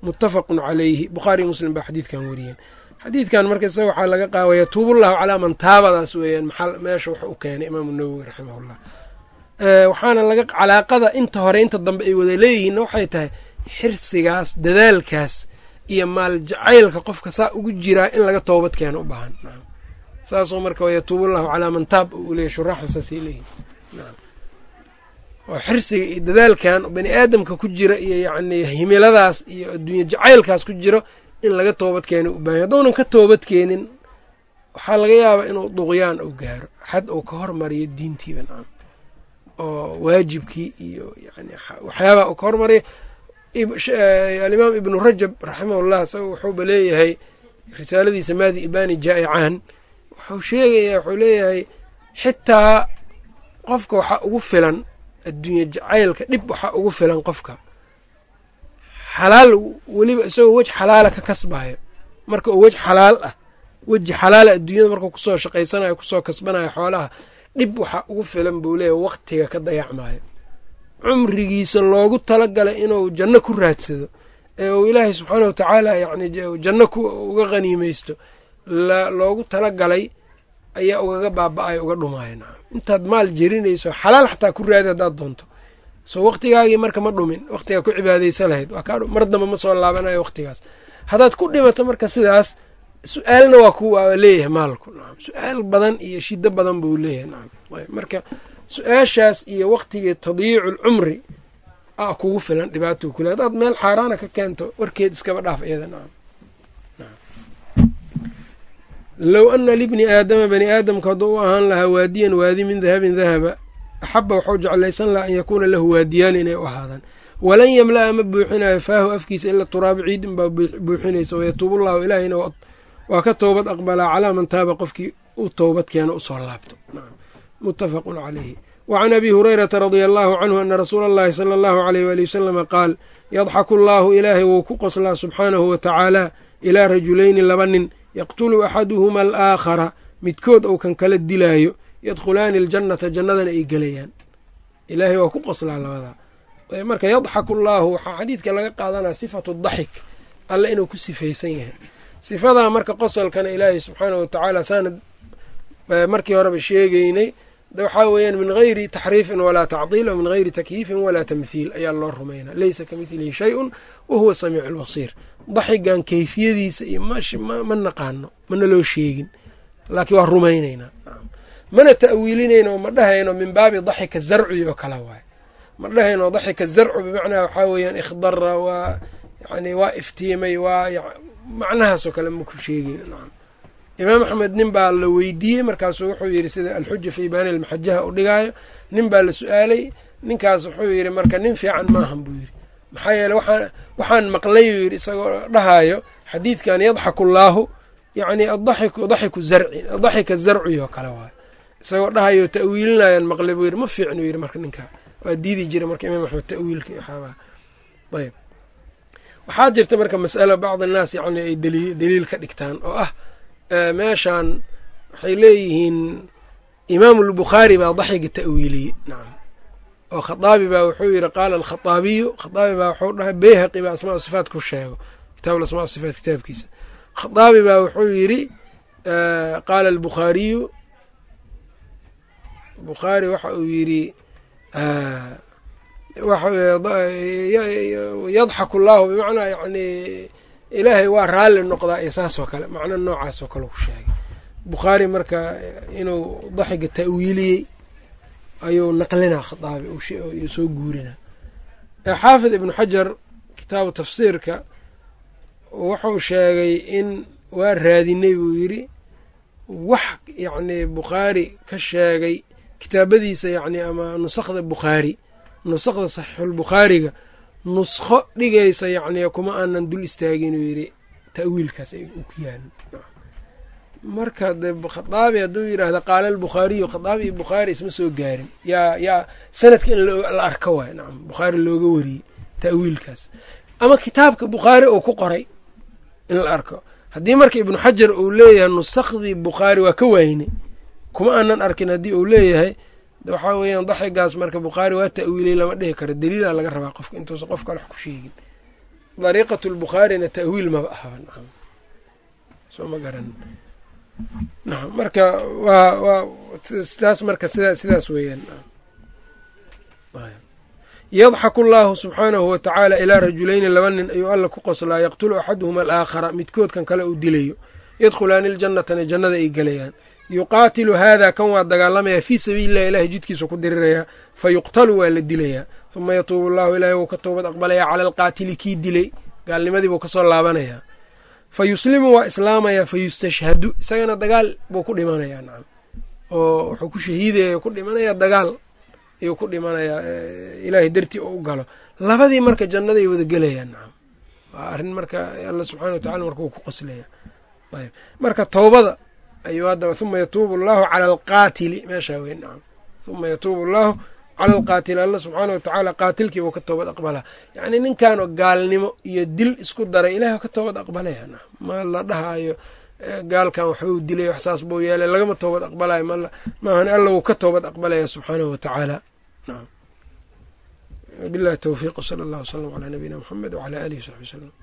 muttafaqun calayhi bukhaariy muslim baa xadiidkan wariyeen xadiidkan marka isaga waxaa laga qaada wayatuubullahu calaa man taabadaas weeyaan maxaa meesha wuxuu u keenay imaamu nawowi raximahullah waxaana laga calaaqada inta hore inta dambe ay wada leeyihiinna waxay tahay xirsigaas dadaalkaas iyo maal jacaylka qofka saa ugu jiraa in laga toobad keeno u baahan saasoo marka wayatuubullahu calaa man taab uu leeyahy shuraaxda saasay leeyihiin oo xirsiga iyo dadaalkan bani aadamka ku jira iyo yacni himiladaas iyo adduunye jacaylkaas ku jiro in laga toobad keeno u baahanya haddounan ka toobad keenin waxaa laga yaabaa inuu duqyaan uu gaaro xad uu ka hormariyo diintiiba nacam oo waajibkii iyo yani waxyaabaha uu ka hormariyo. Alimaam ibnu rajab raximahullah isaga wuxuuba leeyahay risaaladiisa maadi ibani jaa'icaan wuxuu sheegayaa wuxuu leeyahay xitaa qofka waxaa ugu filan adduunye jacaylka dhib waxaa ugu filan qofka. Xalaal weliba isagoo wej xalaala ka kasbayo marka uu wej xalaal ah weji xalaala adduunyada markuu ku soo shaqaysanayo ku soo kasbanayo xoolaha dhib waxaa ugu filan buu leeyahy waqtiga ka dayacmayo cumrigiisa loogu talagalay inuu janno ku raadsado ee uu ilaahay subxaana wa tacaala yacni janno uga qaniimaysto loogu talagalay ayaa ugaga baaba-ayo uga dhumaayo nacam intaad maal jerinayso xalaal xataa ku raadi haddaad doonto. Soo waqtigaagii marka ma dhumin waqtigaa ku cibaadaysa lahayd. Waa kaa mar damba ma soo laabanayo waqtigaas. Haddaad ku dhimato marka sidaas su'aalna waa ku leeyahay maalku. Nacam su'aal badan iyo shiddo badan buu leeyahay. Nacam marka su'aashaas iyo waqtigii tadyiicu lcumri a kugu filan dhibaatou kule haddaad meel xaaraana ka keento warkeed iskaba dhaaf iyada. Nacam low ana libni aadama bani aadamka hadduu u ahaan lahaa waadiyan waadi min dahabin dahaba axaba waxuu jeclaysan lahaa an yakuuna lahu waadiyaan inay u ahaadaan walan yamla'a ma buuxinayo faahu afkiisa ila turaabu ciidin baa buuxinaysa wayatuubullahu ilaahayna waa ka toobad aqbalaa calaa man taaba qofkii u toobad keeno u soo laabto muttafaqun calayhi wa can abi hurayrata radia allahu canhu ana rasuula allahi sala allahu aleyh waali wasalama qaal yadxaku allaahu ilaahay wou ku qoslaa subxaanahu wa tacaala ilaa rajulayni laba nin yaqtulu axaduhuma alaakhara midkood ou kan kala dilaayo yadkhulaani aljannata jannadana ay gelayaan. Ilaahay waa ku qoslaa labadaa marka yadxaku allaahu waxaa xadiidka laga qaadanaya sifatu daxik alle inuu ku sifaysan yahay. Sifadaa marka qosolkana ilaahay subxaanahu watacaala saana markii horeba sheegeynay waxaa weeyaan min gayri taxriifin walaa tacdiil o min gayri takyiifin walaa tamthiil ayaa loo rumaynaa. Leysa ka midlihi shay-un wa huwa samiicu lbasiir daxigan kayfiyadiisa iyo ma naqaano mana loo sheegin. Laakiin waa rumaynaynaa. Mana ta'wiilinayno ma dhahayno min baabi daxika zarci oo kale waaye. Ma dhahayno daxika zarcu bimacnaa waxaa weeyaan ikhdara waa yani waa iftiimay waa macnahaasoo kale ma ku sheegeyn imaam axmed nin baa la weydiiyey markaasuu wuxuu yidhi sida alxuja fi ibaani almaxajaha u dhigaayo nin baa la su'aalay ninkaas wuxuu yidhi marka nin fiican maahan buu yidhi maxaa yeele waxaan waxaan maqlay uu yidhi isagoo dhahaayo xadiidkan yadxaku allaahu yacni adaxiku daxiku zarci daxika zarci oo kale waayo isagoo dhahayo ta'wiilinayaan maqlay buu yidhi ma fiicnuu yidhi marka ninkaa waa diidi jira marka imaam axmed ta'wiilka iyo ayb waxaa jirta marka mas'alo bacd annaas yacni ay daliil ka dhigtaan oo ah meeshaan waxay leeyihiin imaamu albukhaari baa daxiga ta'wiiliyey nacam oo khaaabi baa wuxuu yidhi qaala alkhaaabiyu khaaabi baa wuxuu dhahay beyhaqi baa asmaa sifaat ku sheego kitaab asmaa sifaat kitaabkiisa. Khaaabi baa wuxuu yidhi qaala albukhaariyu bukhaari waxa uu yidhi yadxaku allaahu bimacnaa yani ilaahay waa raalli noqdaa iyo saasoo kale macno noocaasoo kale ku sheegay. Bukhaari marka inuu daxiga ta'wiiliyey ayuu naqlinaa khaaabi soo guurinaa. Xaafid ibnu xajar kitaabu tafsiirka wuxuu sheegay in waa raadinay buu yidhi wax yacni bukhaari ka sheegay kitaabadiisa yacni ama nusakda bukhaari nusakda saxiixulbukhaariga nuskho dhigaysa yacni kuma aanan dul istaagin uu yidhi ta'wiilkaas uu ku yaalo marka de khaaabi hadduu yidhaahda qaala albukhaariyu khaaabi iyo bukhaari isma soo gaarin. Yaa yaa sanadka in la arko waay nacam bukhaari looga wariyey ta'wiilkaas. Ama kitaabka bukhaari uu ku qoray in la arko. Haddii marka ibnu xajar uu leeyahay nusakhdii bukhaari waa ka waayne kuma aanan arkin haddii uu leeyahay. Waxaa weeyaan daxigaas marka bukhaari waa ta'wiilay lama dhihi karo daliila laga rabaa qofka intuusan qof kale wax ku sheegin. Dariiqatu lbukhaarina ta'wiil maba ahaba nacam. Soo ma garan nacam marka waa taas marka sida sidaas weeyaan. Yadxaku allaahu subxaanahu wa tacaala ilaa rajulayni laba nin ayuu alla ku qoslaa yaqtulu axaduhuma alaakhara midkoodkan kale uu dilayo. Yadkhulaani ljannatana jannada ay gelayaan yuqaatilu haadaa kan waa dagaalamayaa fii sabiilillahi ilahay jidkiisa ku dirirayaa fa yuqtalu waa la dilayaa huma yatuubu allahu ilaahay wuu ka toobad aqbalayaa cala alqaatili kii dilay. Gaalnimadii buu ka soo laabanayaa fa yuslimu waa islaamayaa fa yustashhadu isagana dagaal buu ku dhimanayaa nacam. Oo wuxuu ku shahiidaya ku dhimanayaa dagaal ayuu ku dhimanayaa ilaahay dartii oo u galo. Labadii marka jannaday wada gelayaan nacam. Waa arrin marka alla subxana wa tacala marka uu ku qoslaya ayb marka towbada ayuu haddaba huma yatuubu allahu cala alqaatili. Meeshaa wey nacam. Huma yatuubu allahu cala alqaatili alla subxaana watacaala qaatilkiibuu ka toobad aqbalaa yacnii ninkanoo gaalnimo iyo dil isku daray ilahay ka toobad aqbalaya nacam ma la dhahaayo gaalkan waxbuu dilay wax saas buu yeelay lagama toobad aqbalayo m maahan alla wuu ka toobad aqbalaya subxaanahu watacaala nacam billahi towfiiq wsala allah wslam calaa nabiyina muxamed wcalaa alihi wsaxbi wslm